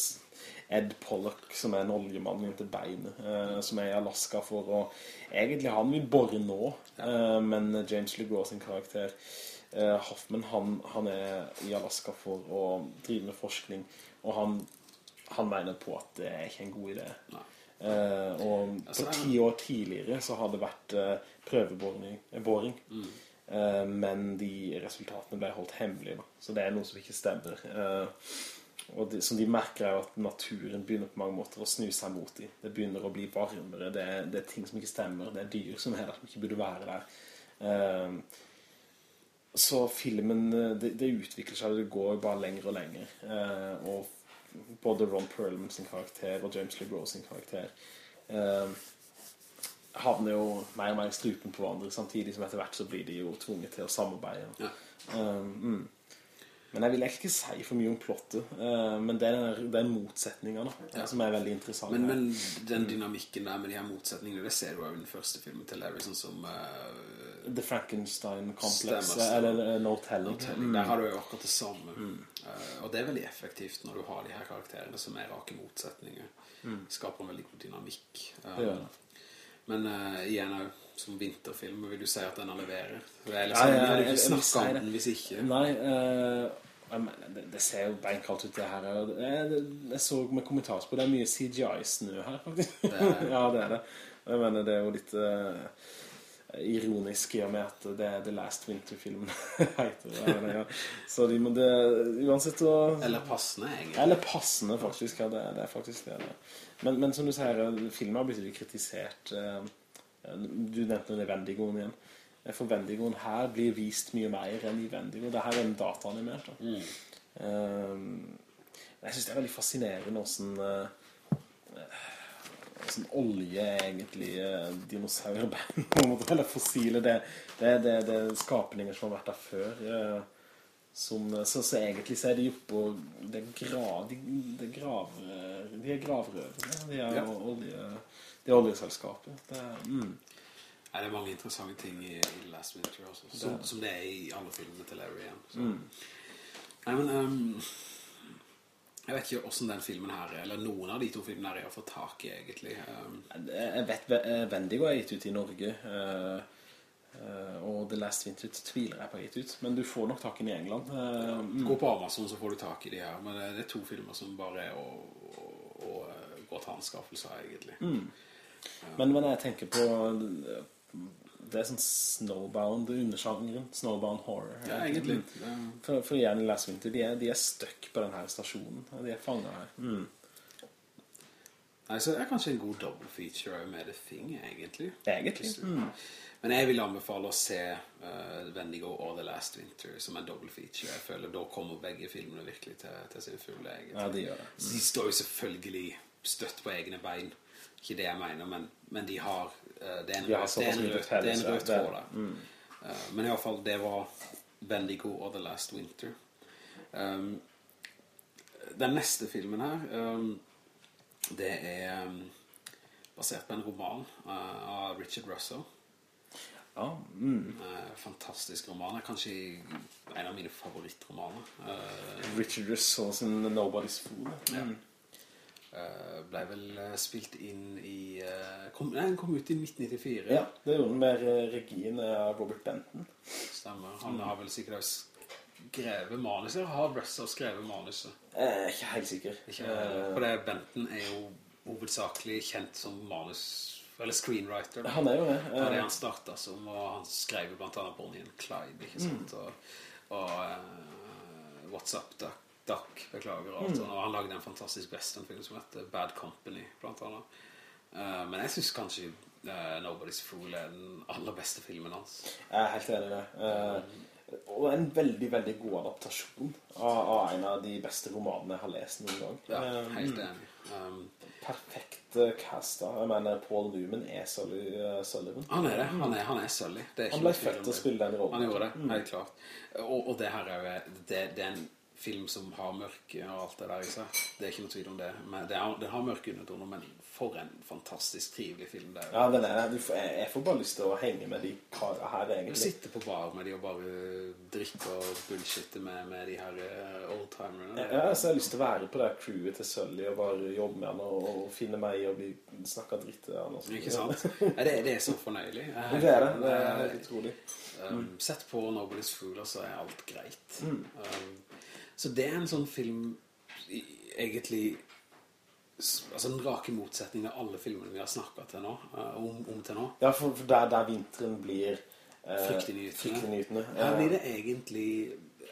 Speaker 1: Ed Pollock, som er en oljemann inntil beinet, eh, som er i Alaska for å Egentlig han vil borre nå, eh, men James LeGros sin karakter eh, Hoffman, han, han er i Alaska for å drive med forskning, og han, han mener på at det er ikke en god idé. Eh, og på ti år tidligere så har det vært eh, prøveboring, mm. boring. Eh, men de resultatene ble holdt hemmelige. Da. Så det er noe som ikke stemmer. Eh, og det, som de merker er at naturen begynner på mange måter å snu seg mot dem. Det begynner å bli varmere. Det er, det er ting som ikke stemmer. Det er dyr som er der som ikke burde være der. Eh, så filmen det, det utvikler seg, det går bare lenger og lenger. Eh, og både Ron Perlman sin karakter og James LeBrow sin karakter eh, havner jo mer og mer i strupen på hverandre, samtidig som etter hvert så blir de jo tvunget til å samarbeide.
Speaker 2: Ja.
Speaker 1: Eh, mm. Men jeg vil ikke si for mye om plottet, eh, men det er, det er motsetningene ja. som er veldig interessante.
Speaker 2: Men, men den dynamikken der med de her motsetningene, det ser du jo i den første filmen til Larry, sånn som uh,
Speaker 1: The Frankenstein Complex,
Speaker 2: eller stemmer.
Speaker 1: eller eh, No Telling.
Speaker 2: Mm. Der har du jo akkurat det samme. Eh, og det er veldig effektivt når du har de her karakterene som er rake motsetninger. Skaper en veldig god dynamikk. Uh,
Speaker 1: Det gjør det.
Speaker 2: Men uh, igjen òg, som vinterfilm, vil du si at denne leverer? Eller
Speaker 1: Ja,
Speaker 2: så
Speaker 1: ja,
Speaker 2: hadde
Speaker 1: jeg-
Speaker 2: du ikke snakket om den hvis ikke.
Speaker 1: Nei, uh, mener, det, det ser jo beinkaldt ut det her. det- Jeg, jeg så med kommentar på det er mye CGI-snø her, faktisk.
Speaker 2: Det er (laughs)
Speaker 1: ja, det er det. Jeg mener, det er jo litt uh, ironisk i og med at det er The Last Winter-filmen (laughs) heter det. Ja, ja. Så de må det, uansett å...
Speaker 2: Eller passende, egentlig.
Speaker 1: Eller passende, faktisk. Ja, det, det er faktisk det. det. Men, men som du sier, filmen har blitt litt kritisert. eh, Du nevnte det Vendigoen igjen. Eh, For Vendigoen her blir vist mye mer enn i Vendigo. Det her er en dataanimert. Da.
Speaker 2: Mm.
Speaker 1: Eh, jeg synes det er veldig fascinerende hvordan Hvordan olje er egentlig eh, dinosaurbein, (laughs) på en måte, eller fossile. Det, det, det, det er skapninger som har vært der før. Som, så, så egentlig så er de på det er grav, de, det er grav, de er gravrøvene, De er,
Speaker 2: Ja.
Speaker 1: olje, de er oljeselskapet. Det er, mm.
Speaker 2: Ja, det er mange interessante ting i, i Last Winter også, som, som det er i alle filmene til Larry igjen. Så. Nei, men um, jeg vet ikke hvordan den filmen her er, eller noen av de to filmene her jeg har fått tak i egentlig. Um.
Speaker 1: Jeg vet Vendigo er gitt ut i Norge, uh, og The Last Winter tviler jeg på gitt ut, men du får nok tak i England. Eh, mm.
Speaker 2: Gå på Amazon så får du tak i de her, men det, det er to filmer som bare er å, å, å eh, gå til anskaffelse av egentlig.
Speaker 1: Men, men jeg tenker på Det er sånn snowbound undersjangeren. Snowbound horror.
Speaker 2: Ja, egentlig. Ja.
Speaker 1: For, for igjen The Last Winter, de er, de er støkk på denne stasjonen. De er fanget her. Mm.
Speaker 2: Nei, så det er kanskje en god double feature med The Thing, egentlig.
Speaker 1: Egentlig. Mm.
Speaker 2: Men jeg vil anbefale å se uh, Vendigo og The Last Winter som en double feature. Jeg føler da kommer begge filmene virkelig til, til sin fulle egentlig.
Speaker 1: Ja, de gjør det.
Speaker 2: Så De står jo selvfølgelig støtt på egne bein. Ikke det jeg mener, men, men de har uh, Det er en ja, det er en rød, det er en rød tråd der. Uh, men i hvert fall, det var Vendigo og The Last Winter. Um, den neste filmen her um, Det er um, basert på en roman uh, av Richard Russell.
Speaker 1: Ja, mm.
Speaker 2: Eh, fantastisk roman. Kanskje en av mine favorittromaner. Eh,
Speaker 1: Richard Russell sin Nobody's Fool.
Speaker 2: Ja.
Speaker 1: Mm.
Speaker 2: eh, ble vel eh, spilt inn i eh, kom, Nei, den kom ut i 1994.
Speaker 1: Ja, det gjorde den med eh, regien av Robert Benton.
Speaker 2: Stemmer. Han har vel sikkert skrevet manuset. Har Russell skrevet manuset?
Speaker 1: Er ikke helt sikker.
Speaker 2: Ikke,
Speaker 1: Eh,
Speaker 2: for det, Benton er jo hovedsakelig kjent som manus... Eller screenwriter.
Speaker 1: han er jo det.
Speaker 2: Det det
Speaker 1: Eh,
Speaker 2: han startet som, og han skrev jo blant annet Bonnie and Clyde, ikke sant? Og, og uh, What's Up, Duck, Duck beklager alt. Og han lagde en fantastisk westernfilm som heter Bad Company, blant annet. Uh, men jeg synes kanskje uh, Nobody's Fool er den aller beste filmen hans.
Speaker 1: Jeg er helt enig i det. Uh, og en veldig, veldig god adaptasjon av, av en av de beste romanene jeg har lest noen gang.
Speaker 2: Ja,
Speaker 1: Eh,
Speaker 2: helt enig. Um,
Speaker 1: perfekt eh, casta. Jeg mener, Paul Newman er Sully, eh, Sullivan.
Speaker 2: han er det. Han er, han er Sully. Det er
Speaker 1: Han ble fett å spille den rollen.
Speaker 2: Han gjorde det, helt klart. Og, og det her er jo det, det er en film som har mørke og alt det der i seg. Det er ikke noe tvil om det. Men det har, den har mørke undertoner, men for en fantastisk trivelig film det er.
Speaker 1: Ja, den er, du jeg, får bare lyst til å henge med de karene her,
Speaker 2: egentlig
Speaker 1: egentlig.
Speaker 2: sitte på bar med de og bare drikke og bullshitte med, med de her eh, oldtimerne.
Speaker 1: Ja, så jeg har lyst til å være på det crewet til Sølly og bare jobbe med han og, og finne meg og bli snakket dritt til han.
Speaker 2: Ikke sant? Ja, det, det er så fornøyelig. Jeg-
Speaker 1: Det er det. Det er helt utrolig.
Speaker 2: Um, Sett på Nobles Fool, så er alt greit. Um, så det er en sånn film egentlig altså en rake motsetning av alle filmene vi har snakket til nå, uh, om, om til nå.
Speaker 1: Ja, for, for der, der vinteren blir eh,
Speaker 2: Fryktinngytende. Ja, blir
Speaker 1: Eh,
Speaker 2: det egentlig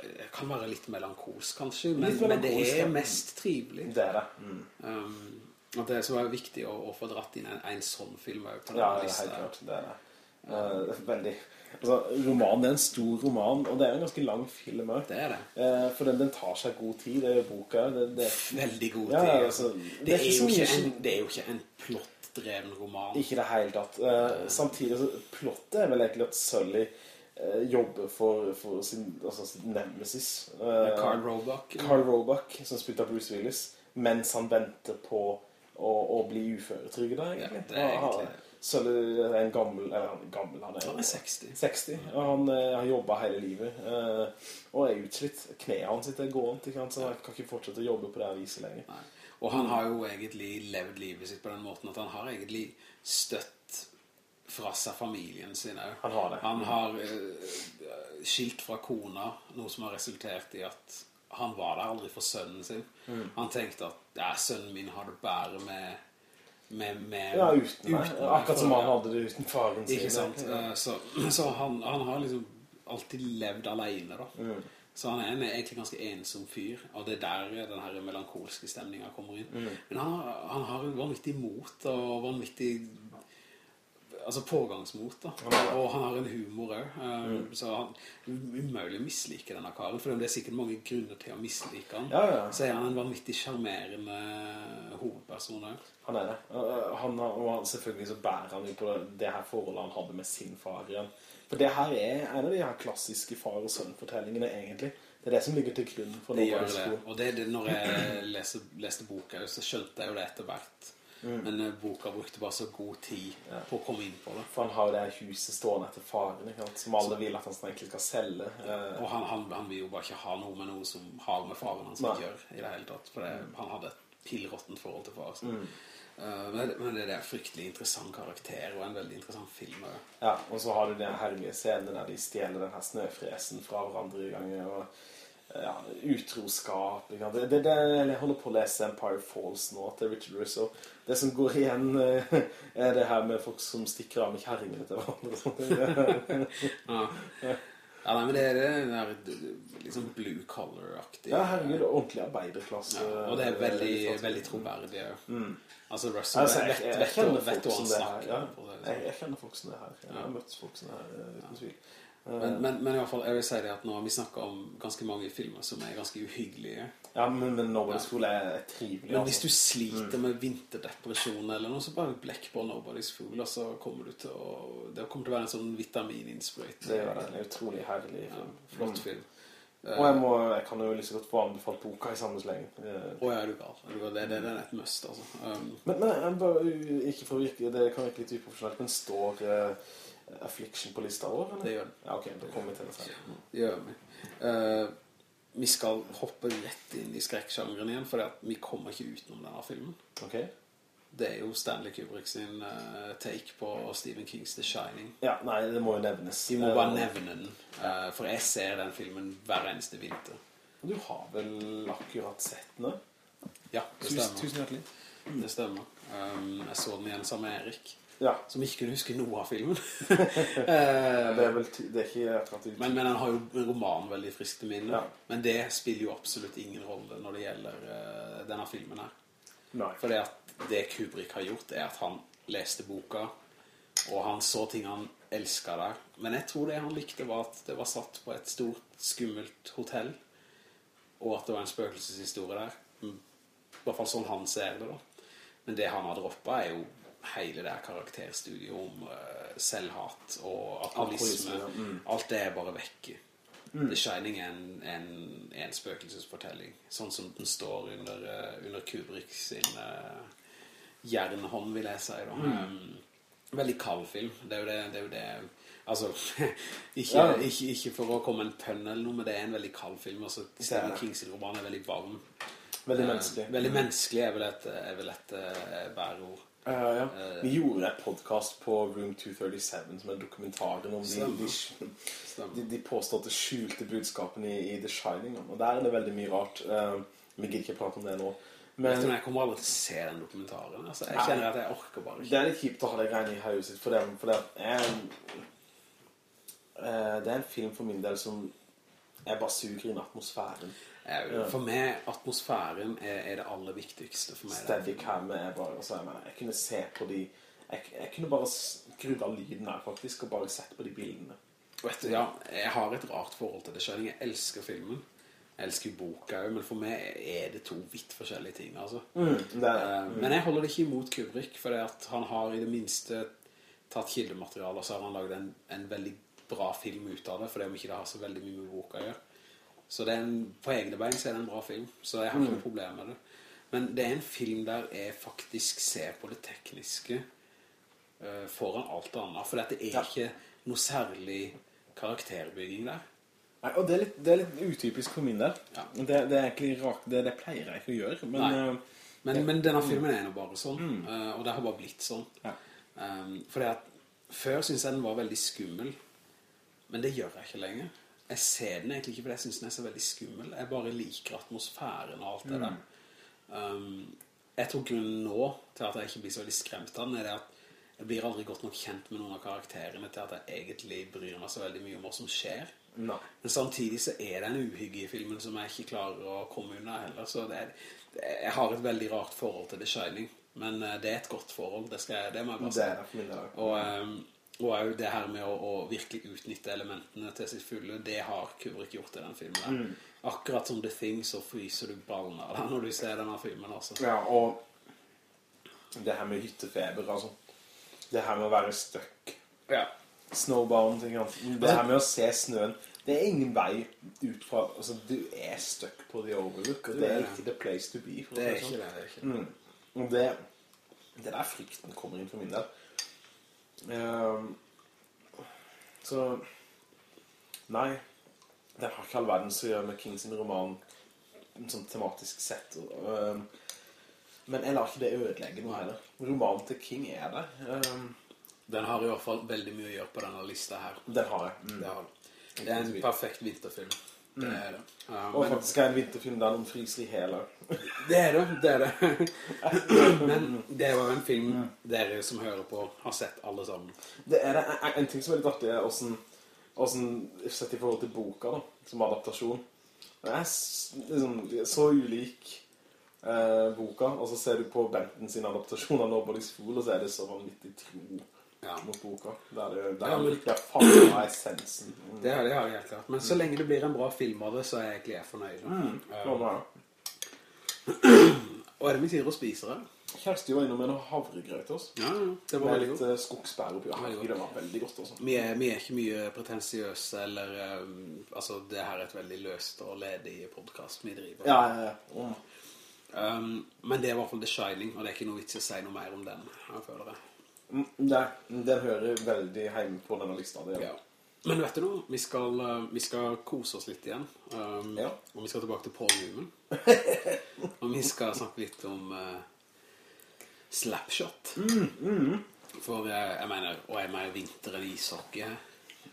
Speaker 2: det kan være litt melankolsk kanskje, men,
Speaker 1: Litt
Speaker 2: men det er mest trivelig.
Speaker 1: det er det. Mm.
Speaker 2: Um, og det som er viktig å, å få dratt inn en, en sånn film på på
Speaker 1: Ja, det er helt klart. Det er det. Uh, veldig. Altså, romanen er en stor roman, og det er en ganske lang film også.
Speaker 2: Det er det.
Speaker 1: Eh, for den, den tar seg god tid, det er jo boka. Det, det,
Speaker 2: Veldig god
Speaker 1: Ja,
Speaker 2: tid.
Speaker 1: altså,
Speaker 2: det, er er
Speaker 1: mye
Speaker 2: ikke en, det er jo ikke en plottdreven roman.
Speaker 1: Ikke det hele tatt. Eh, samtidig så plottet er vel egentlig at Sully eh, jobber for, for sin, altså, sin nemesis. Eh,
Speaker 2: Carl Roebuck.
Speaker 1: Carl Roebuck, som spilte av Bruce Willis, mens han venter på å, å bli uføretrygget, egentlig.
Speaker 2: Ja, det er egentlig
Speaker 1: Han- det er en gammel, eller er gammel, han er,
Speaker 2: Han er 60.
Speaker 1: 60, og han eh, har jobbet hele livet, eh, og er utslitt. Kneet hans sitter gående, ikke sant? så han kan ikke fortsette å jobbe på det viset lenger.
Speaker 2: Nei. Og han har jo egentlig levd livet sitt på den måten at han har egentlig støtt fra seg familien sin.
Speaker 1: Han har det.
Speaker 2: Han har eh, skilt fra kona, noe som har resultert i at han var der aldri for sønnen sin.
Speaker 1: Mm.
Speaker 2: Han tenkte at ja, sønnen min har det bare med, med, med
Speaker 1: Ja, uten meg.
Speaker 2: uten
Speaker 1: Akkurat som han hadde det uten faren sin.
Speaker 2: Ikke sant?
Speaker 1: egentlig.
Speaker 2: Eh, Så, så han, han har liksom alltid levd alene da.
Speaker 1: Mm.
Speaker 2: Så han er en egentlig ganske ensom fyr, og det er der den her melankolske stemningen kommer inn.
Speaker 1: Mm.
Speaker 2: Men han, han har en vanvittig mot og vanvittig altså pågangsmot da. Og han har en humor også. mm. Så han umulig å mislike denne karen, for det er sikkert mange grunner til å mislike han.
Speaker 1: Ja, ja.
Speaker 2: Så er han en vanvittig charmerende hovedperson også.
Speaker 1: Han er det. Uh, Han, har- og selvfølgelig så bærer han jo på det her forholdet han hadde med sin far igjen. For det her er en av de her klassiske far- og sønn-fortellingene, egentlig. Det er det som ligger til grunn for
Speaker 2: Det gjør det. Og det, det, når jeg leste, leste boka, så skjønte jeg jo det etter hvert. Men eh, boka brukte bare så god tid på å komme inn på det.
Speaker 1: For han har jo det huset stående etter faren. Som alle vil at han egentlig skal selge. Eh,
Speaker 2: Og han, han, han vil jo bare ikke ha noe med noe som har med faren hans å gjøre i det hele tatt. For det, han hadde et pillrotten forhold til far.
Speaker 1: Mm.
Speaker 2: Eh, men, men det er en fryktelig interessant karakter og en veldig interessant film. også.
Speaker 1: Ja, og så har du den herlige scenen der de stjeler den her snøfresen fra hverandre i gangen, og ja, utroskap. Det, det, det, jeg holder på å lese Empire Falls nå til Richard Russo. Det som går igjen eh, er det her med folk som stikker av med kjerringene til hverandre. (laughs)
Speaker 2: Ja. ja, nei, men det er det er liksom blue collar-aktig.
Speaker 1: Ja, herregud, ordentlig arbeiderklasse.
Speaker 2: Ja, og det er veldig,
Speaker 1: eh,
Speaker 2: veldig troverdig. Mm. Altså, Russell
Speaker 1: Altså, jeg, jeg, jeg
Speaker 2: vet, hva han snakker om.
Speaker 1: Jeg,
Speaker 2: sånn.
Speaker 1: jeg kjenner folk som det her. Jeg har møtt folk som det her, eh, uten tvil.
Speaker 2: Men, men, men i hvert fall, jeg vil si det at nå har vi snakket om ganske mange filmer som er ganske uhyggelige.
Speaker 1: Ja, men, men Nobody's Fool er, trivelig.
Speaker 2: Men hvis
Speaker 1: altså.
Speaker 2: du sliter med vinterdepresjon eller noe, så bare blekk på Nobody's Fool, og så kommer du til å... Det kommer til å være en sånn vitamininnsprøyt.
Speaker 1: Det er en utrolig herlig
Speaker 2: Ja,
Speaker 1: film.
Speaker 2: flott
Speaker 1: Mm.
Speaker 2: film.
Speaker 1: Og jeg, må, jeg kan jo liksom godt få anbefalt boka i samme sleng. Åja,
Speaker 2: Å er du gal. Det, det, det er et must, altså. Um,
Speaker 1: Men, men bare, ikke for å virke, det kan virke litt uprofesjonelt, men står eh, Affliction på lista òg, eller?
Speaker 2: det gjør den.
Speaker 1: Ja, ok, da kommer vi til det.
Speaker 2: Det gjør vi. Uh, vi skal hoppe rett inn i skrekksjangeren igjen, for vi kommer ikke utenom denne filmen.
Speaker 1: Ok?
Speaker 2: Det er jo Stanley Kubrick sin uh, take på Stephen Kings The Shining.
Speaker 1: Ja, nei, det må jo nevnes.
Speaker 2: Vi må bare
Speaker 1: Eh,
Speaker 2: nevne den, uh, for jeg ser den filmen hver eneste vinter.
Speaker 1: Du har vel akkurat sett den.
Speaker 2: Ja, det
Speaker 1: Tusen,
Speaker 2: stemmer.
Speaker 1: tusen hjertelig.
Speaker 2: Det stemmer. Um, jeg så den igjen sammen med Erik,
Speaker 1: Ja,
Speaker 2: som ikke kunne huske noe av filmen. (laughs)
Speaker 1: det
Speaker 2: Eh,
Speaker 1: er vel, det er ikke attraktivt.
Speaker 2: men, men han har jo en roman veldig frisk til minne.
Speaker 1: Ja.
Speaker 2: Men det spiller jo absolutt ingen rolle når det gjelder uh, denne filmen her.
Speaker 1: Nei.
Speaker 2: For det at det Kubrick har gjort er at han leste boka, og han så ting han elsket der. Men jeg tror det han likte var at det var satt på et stort, skummelt hotell, og at det var en spøkelseshistorie der. I hvert fall sånn han ser det da. Men det han har droppet er jo hele det karakterstudiet om eh, selvhat og alkoholisme.
Speaker 1: Mm.
Speaker 2: Alt det er bare vekke. The Shining er en, en, en spøkelsesfortelling, sånn som den står under, eh, under Kubrick sin uh, jernhånd, vil jeg si. Mm. Um, veldig kald film. Det er jo det, det, er jo det Altså, (laughs) ikke,
Speaker 1: Ja.
Speaker 2: ikke, ikke for å komme en pønn eller noe, men det er en veldig kald film. Altså, Stephen
Speaker 1: det.
Speaker 2: Kings roman er veldig varm.
Speaker 1: Veldig menneskelig.
Speaker 2: veldig menneskelig er vel et, er vel et uh, bæreord.
Speaker 1: Ja, ja. Vi gjorde et podcast på Room 237 som er dokumentaren om de, de, de, påståtte skjulte budskapene i, i The Shining. Og der er det veldig mye rart. Uh, vi gidder ikke prate om det nå. Men
Speaker 2: men jeg kommer aldri til å se den dokumentaren. Altså, jeg kjenner at jeg orker bare ikke.
Speaker 1: det er litt kjipt å ha det greiene i hodet for det, for det er en, uh, det er en film for min del som jeg bare suger inn atmosfæren.
Speaker 2: For meg, atmosfæren er, er det aller viktigste for meg.
Speaker 1: Steadicam er bare altså, jeg, mener, jeg kunne se på de jeg, jeg kunne bare skrudd av lyden her faktisk Og bare sett på de bildene
Speaker 2: Vet du, ja, jeg har et rart forhold til det selv. Jeg elsker filmen. Jeg elsker boka jo, men for meg er det to vidt forskjellige ting, altså.
Speaker 1: det det.
Speaker 2: Mm. Men jeg holder det ikke imot Kubrick, for han har i det minste tatt kildemateriale, og så har han laget en, en veldig bra film ut av det, fordi om ikke det har så veldig mye med boka å gjøre. Så det en, på egne bein så er det en bra film, så jeg har ikke noe problem med det. Men det er en film der jeg faktisk ser på det tekniske uh, foran alt annet, for det er
Speaker 1: Ja.
Speaker 2: ikke noe særlig karakterbygging der.
Speaker 1: Nei, og det er, litt, det er litt utypisk for min del
Speaker 2: Ja.
Speaker 1: det, det er egentlig rakt, det, det pleier jeg ikke å gjøre Men eh,
Speaker 2: Men, men denne filmen er jo bare sånn, eh, og det har bare blitt sånn.
Speaker 1: Ja.
Speaker 2: Um, fordi at før synes jeg den var veldig skummel, men det gjør jeg ikke lenger. Jeg ser den egentlig ikke fordi jeg synes den er så veldig skummel. Jeg bare liker atmosfæren og alt det der. Um, jeg tror grunnen nå til at jeg ikke blir så veldig skremt av den, er det at jeg blir aldri godt nok kjent med noen av karakterene til at jeg egentlig bryr meg så veldig mye om hva som skjer.
Speaker 1: Nei
Speaker 2: Men samtidig så er det en uhygge i filmen som jeg ikke klarer å komme unna heller. Så det er, jeg har et veldig rart forhold til The Shining. Men eh, det er et godt forhold, det, skal jeg, det må jeg bare
Speaker 1: Det er for min dag.
Speaker 2: Og, ehm, og også det her med å, å virkelig utnytte elementene til sitt fulle, det har Kubrick gjort i den filmen.
Speaker 1: Mm.
Speaker 2: Akkurat som The Thing, så fryser du ballen av deg når du ser denne filmen. Altså.
Speaker 1: Ja, og det her med hyttefeber altså. Det her med å være støkk
Speaker 2: Ja.
Speaker 1: Snowbound ikke sant? Det her med å se snøen Det er ingen vei ut fra altså, Du er støkk på The Overlook Og det
Speaker 2: er
Speaker 1: ikke the place to be
Speaker 2: Det er ikke
Speaker 1: sånn.
Speaker 2: det. det er ikke.
Speaker 1: Mm. Og det det er der frykten kommer inn for min del. Ehm, så, nei, Det har ikke all verden som gjør med King sin roman sånn tematisk sett. Ehm, men jeg lar ikke det ødelegge noe heller. Romanen til King er det. Ehm,
Speaker 2: Den har i hvert fall veldig mye å gjøre på denne lista her.
Speaker 1: den har jeg. Mm.
Speaker 2: Det, har den. det er en perfekt vinterfilm. Det er det. Ja,
Speaker 1: Og
Speaker 2: men,
Speaker 1: faktisk er en vinterfilm der noen fryser i hele.
Speaker 2: Det er det, det er det. Men det var en film dere som hører på har sett alle sammen.
Speaker 1: Det er det. En, ting som er litt artig er hvordan, hvordan sett i forhold til boka da, som adaptasjon. Den er liksom, så ulik eh, boka, og så ser du på Benton sin adaptasjon av Nobody's Fool, og så er det så vanvittig tro
Speaker 2: Ja.
Speaker 1: mot boka. Der er, der
Speaker 2: Ja, men-
Speaker 1: er faen av essensen. Mm.
Speaker 2: Det er det har jeg helt klart. Men så lenge det blir en bra film av det, så er jeg egentlig fornøyd.
Speaker 1: Sånn
Speaker 2: Ja. Og er det vi sier og spiser det?
Speaker 1: Kjersti var innom med noen havregrøt til oss.
Speaker 2: Ja, ja, det var veldig
Speaker 1: godt.
Speaker 2: godt.
Speaker 1: eh, skogsbær oppi. Ja, det var veldig godt også.
Speaker 2: Vi er, vi er ikke mye pretensiøse, eller um, Altså, det her er et veldig løst og ledig podcast vi driver.
Speaker 1: Ja, ja, ja. Mm.
Speaker 2: Um, men det er i hvert fall The Shining, og det er ikke noe vits å si noe mer om den, jeg føler
Speaker 1: det. Nei, den hører veldig hjemme på denne lista. Det,
Speaker 2: Ja. Men vet du noe? Vi skal, uh, vi skal kose oss litt igjen. Um,
Speaker 1: Ja.
Speaker 2: Og vi skal tilbake til Paul Newman. (laughs) og vi skal snakke litt om uh, Slapshot. For jeg, jeg mener, og jeg mener vinteren i ishockey. her.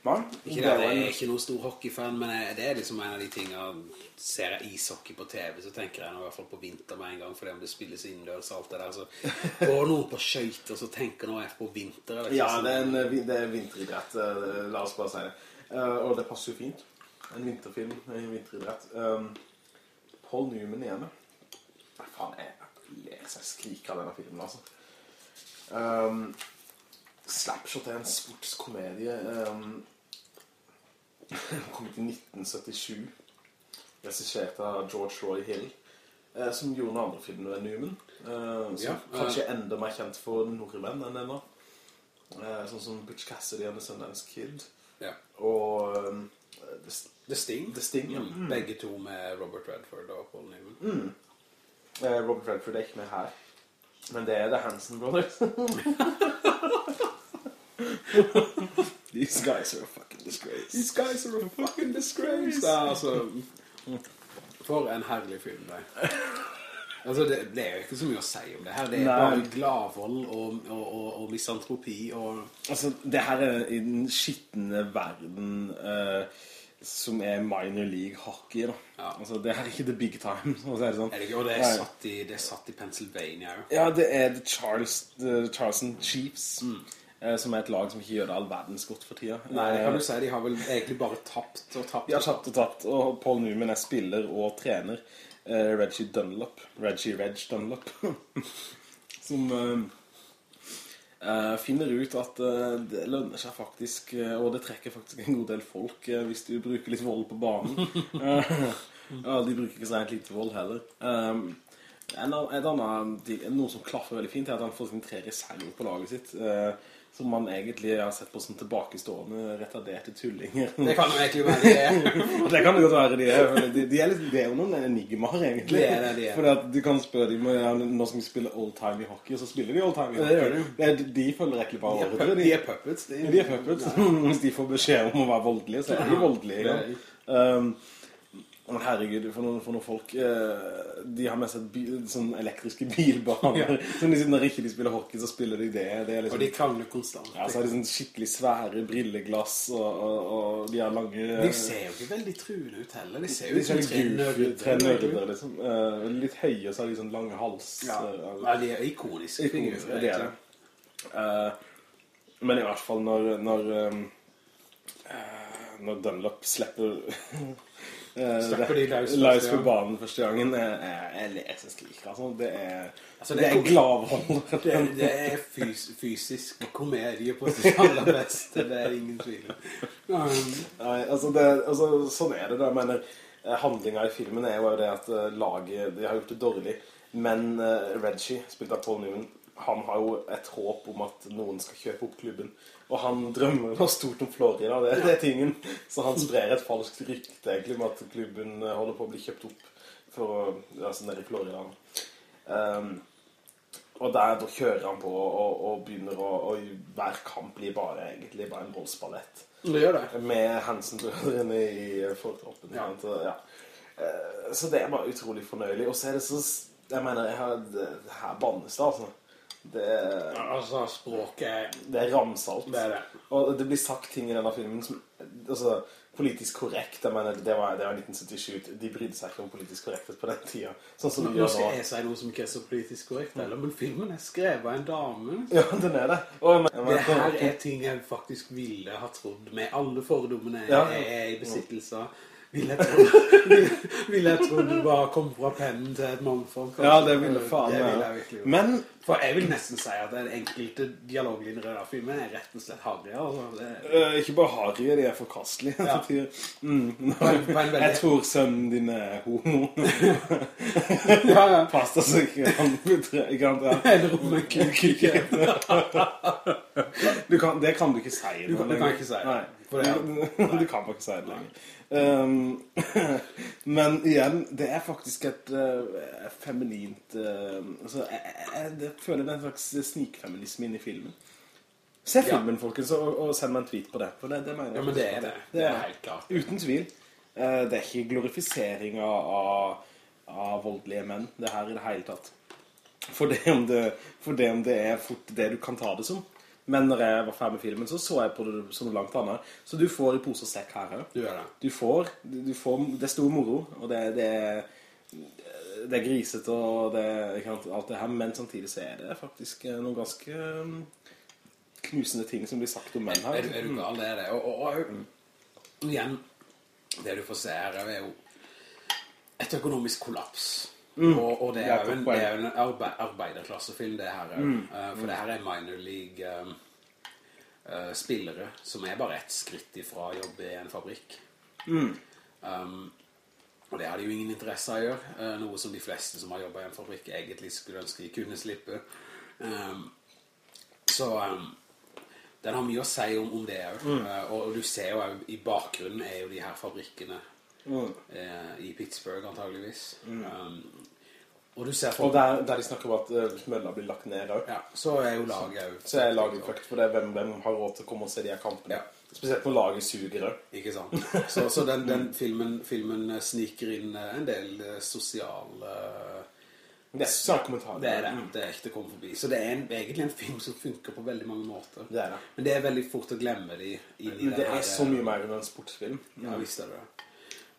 Speaker 1: Nei,
Speaker 2: Ikke det, jeg er ikke noen stor hockeyfan, men jeg, det er liksom en av de tingene Ser jeg ishockey på TV, så tenker jeg nå i hvert fall på vinter med en gang, fordi om det spilles innendørs og alt det der. Så (laughs) går noen på skøyter, så tenker nå jeg på vinter. eller ikke
Speaker 1: Ja, det er, en, eh, det er vinteridrett, eh, la oss bare si det. Eh, og det passer jo fint. En vinterfilm, en vinteridrett. Um, Paul Newman igjen. Nei, faen, jeg ler seg skrik av denne filmen, altså. Um, Slapshot er en sportskomedie. Um, kom ut i 1977. Regissert av George Roy Hill. Uh, som gjorde den andre filmen ved Newman. Uh, som
Speaker 2: Ja,
Speaker 1: kanskje er enda mer kjent for nordmenn enn ennå. Uh, sånn som Butch Cassidy and the Sundance Kid.
Speaker 2: Ja.
Speaker 1: Og um, The,
Speaker 2: The Sting.
Speaker 1: The Sting, ja.
Speaker 2: Mm. Begge to med Robert Redford og Paul Newman.
Speaker 1: Eh, Robert Redford er ikke med her. Men det er The Hansen Brothers. (laughs) (laughs) (laughs) These guys are a fucking disgrace.
Speaker 2: These guys are a fucking disgrace. Ja, altså, for en herlig film det. Altså, det, det er jo ikke så mye å si om det her. Det er
Speaker 1: Nei.
Speaker 2: bare gladvold og, og, og, og misantropi og...
Speaker 1: Altså, det her er i den skittende verden uh, som er minor league hockey, da.
Speaker 2: Ja.
Speaker 1: Altså, det her er ikke the big time, å det sånn.
Speaker 2: Er det? Og det er
Speaker 1: Nei.
Speaker 2: satt i, det er satt i Pennsylvania jo.
Speaker 1: Ja, det er The, Charles, the Charleston Chiefs, eh, som er et lag som ikke gjør det all verdens godt for tida.
Speaker 2: Nei, det kan
Speaker 1: Eh,
Speaker 2: du si. De har vel egentlig bare tapt og tapt.
Speaker 1: De har tapt og tapt, og Paul Newman er spiller og trener. Eh, Reggie Dunlop, Reggie Reg Dunlop, (laughs) som eh, eh, finner ut at eh, det lønner seg faktisk, eh, og det trekker faktisk en god del folk eh, hvis du bruker litt vold på banen. (laughs) Eh, ja, de bruker ikke så rent lite vold heller. Um, en, annet, de- noe som klaffer veldig fint er at han får sine tre reserver på laget sitt, eh, som man egentlig har sett på som tilbakestående, retarderte tullinger.
Speaker 2: Det kan jo egentlig være det. er. (laughs)
Speaker 1: Det kan det godt være de er. De, de er, litt, det er jo noen enigmaer, egentlig.
Speaker 2: Det er det de er.
Speaker 1: Fordi at du kan spørre dem ja, nå skal vi spille old-time i hockey, og så spiller de old-time i hockey.
Speaker 2: det gjør de.
Speaker 1: Det de følger egentlig bare
Speaker 2: De
Speaker 1: ordre.
Speaker 2: De, de er puppets. De,
Speaker 1: De er puppets. (laughs) Hvis de får beskjed om å være voldelige, så er de voldelige. Ja.
Speaker 2: de.
Speaker 1: Um, men herregud, for noen, for noen folk eh, De har med seg bil, sånn elektriske bilbaner. Så (laughs) de, når ikke de spiller hockey, så spiller de det. det liksom,
Speaker 2: Og de krangler konstant.
Speaker 1: ja, så har de sånn skikkelig svære brilleglass, og, og, og de har lange
Speaker 2: De ser jo ikke veldig truende ut heller. De ser jo
Speaker 1: ikke
Speaker 2: ut som tre
Speaker 1: goofy, tre
Speaker 2: nerder.
Speaker 1: nerder, liksom. Eh, litt høye, så har de sånn lange hals.
Speaker 2: Ja.
Speaker 1: eh,
Speaker 2: ja, de er ikoniske
Speaker 1: Ikonisk,
Speaker 2: figurer.
Speaker 1: det er det. Eh, men i hvert fall når når, um, eh, når Dunlop slipper eh, (laughs)
Speaker 2: Slipper de løs første
Speaker 1: på banen første gangen eh, eh, Jeg leser skrik, altså. Det er,
Speaker 2: Altså,
Speaker 1: det
Speaker 2: det er
Speaker 1: er
Speaker 2: kom- Det, det er fys fysisk komedie på sitt aller beste, det er ingen tvil. Um, (laughs)
Speaker 1: Nei, altså, det, altså sånn er det da. Jeg mener, eh, handlinga i filmen er jo det at eh, laget de har gjort det dårlig. Men uh, Reggie, spilt av Paul Newman, han har jo et håp om at noen skal kjøpe opp klubben. Og han drømmer noe stort om Florida, det, det er tingen. Så han sprer et falskt rykte egentlig med at klubben eh, holder på å bli kjøpt opp for å, altså nede i Florida. Um, og der da kjører han på og, og begynner å, og hver kamp blir bare egentlig bare en voldsballett.
Speaker 2: Det gjør det.
Speaker 1: Med Hansen-brødrene i fortroppen.
Speaker 2: Ja.
Speaker 1: ja. Eh, Så det er bare utrolig fornøyelig. Og så er det så... Jeg mener, jeg har, det her bannes det, altså. Det, er-
Speaker 2: Altså, språket
Speaker 1: det er ramsalt.
Speaker 2: Det er det.
Speaker 1: Og det blir sagt ting i denne filmen som... Altså, politisk korrekt, jeg mener, det var, det var 1977. De brydde seg ikke om politisk korrekthet på den tiden. Sånn som de
Speaker 2: Nå
Speaker 1: gjør
Speaker 2: skal jeg si noe som ikke er så politisk korrekt, eller, men filmen er skrevet av en dame.
Speaker 1: Ja, den er det. Og men,
Speaker 2: Det her er ting jeg faktisk ville ha trodd med alle fordommene jeg
Speaker 1: Ja.
Speaker 2: er i besittelse av. Ville jeg trodd, (laughs) vil, vil jeg tro du bare kom fra pennen til et mannfolk.
Speaker 1: Ja, det ville faen
Speaker 2: Det
Speaker 1: meg.
Speaker 2: jeg virkelig.
Speaker 1: Men
Speaker 2: For jeg vil nesten si at den enkelte dialoglinjer i denne filmen er rett og slett harry. Altså. Det,
Speaker 1: øh, ikke bare harry, de er forkastelige.
Speaker 2: Ja. (laughs)
Speaker 1: Mm, (laughs)
Speaker 2: veldig-
Speaker 1: Jeg tror sønnen din er homo.
Speaker 2: ja, ja.
Speaker 1: Pass deg så ikke han kan, Det kan du ikke si.
Speaker 2: Du kan- du kan ikke si det.
Speaker 1: Nei. Du kan bare ikke si det lenger. Um, (laughs) men igjen, det er faktisk et uh, feminint uh, altså, jeg, jeg, jeg føler det er en slags snikfeminisme inne i filmen. Se
Speaker 2: Ja.
Speaker 1: filmen, folkens, og, og send meg en tweet på det. For det, det mener jeg.
Speaker 2: Ja, men det er det. Det er helt klart.
Speaker 1: Uten tvil. Uh, Det er ikke glorifisering av, av voldelige menn, det her i det hele tatt. For det, om det, for det om det er fort det du kan ta det som. Men når jeg var ferdig med filmen, så så jeg på det som noe langt annet. Så du får i pose og sekk her.
Speaker 2: Du gjør det.
Speaker 1: Du får, du får det er stor moro, og det, det, det er griset og det, alt det her, men samtidig så er det faktisk eh, noen ganske um, knusende ting som blir sagt om menn her.
Speaker 2: Er du, er du gal, det er det. Og, og, og igjen, det du får se her er jo et økonomisk kollaps. Og, og det
Speaker 1: er
Speaker 2: jo en, det er en arbe arbeiderklassefilm, det her. Mm. for det her er minor league um, uh, spillere som er bare ett skritt ifra å jobbe i en fabrikk. Um, og det har de jo ingen interesse av å gjøre. uh, noe som de fleste som har jobbet i en fabrikk egentlig skulle ønske de kunne slippe. Um, så um, den har mye å si om, om det også. Eh, og, og du ser jo i bakgrunnen er jo de her fabrikkene
Speaker 1: Mm.
Speaker 2: i Pittsburgh antageligvis. Um, og du ser
Speaker 1: Og der, der de snakker om at uh, mølla blir lagt ned også.
Speaker 2: Ja, så er jo laget jo...
Speaker 1: Så er laget fucked, for det er hvem, hvem har råd til å komme og se de her kampene.
Speaker 2: Ja.
Speaker 1: Spesielt når laget suger også.
Speaker 2: Ikke sant? Så, så den, den filmen, filmen eh, sniker inn eh, en del sosiale sosial... eh,
Speaker 1: Det er sosial kommentarer.
Speaker 2: det er det. Det er ekte kom forbi. Så det er en, egentlig en film som funker på veldig mange måter.
Speaker 1: Det er det.
Speaker 2: Men det er veldig fort å glemme de inn i
Speaker 1: Det
Speaker 2: Det
Speaker 1: er så
Speaker 2: eh,
Speaker 1: mye mer enn en sportsfilm.
Speaker 2: Ja, visst er det det.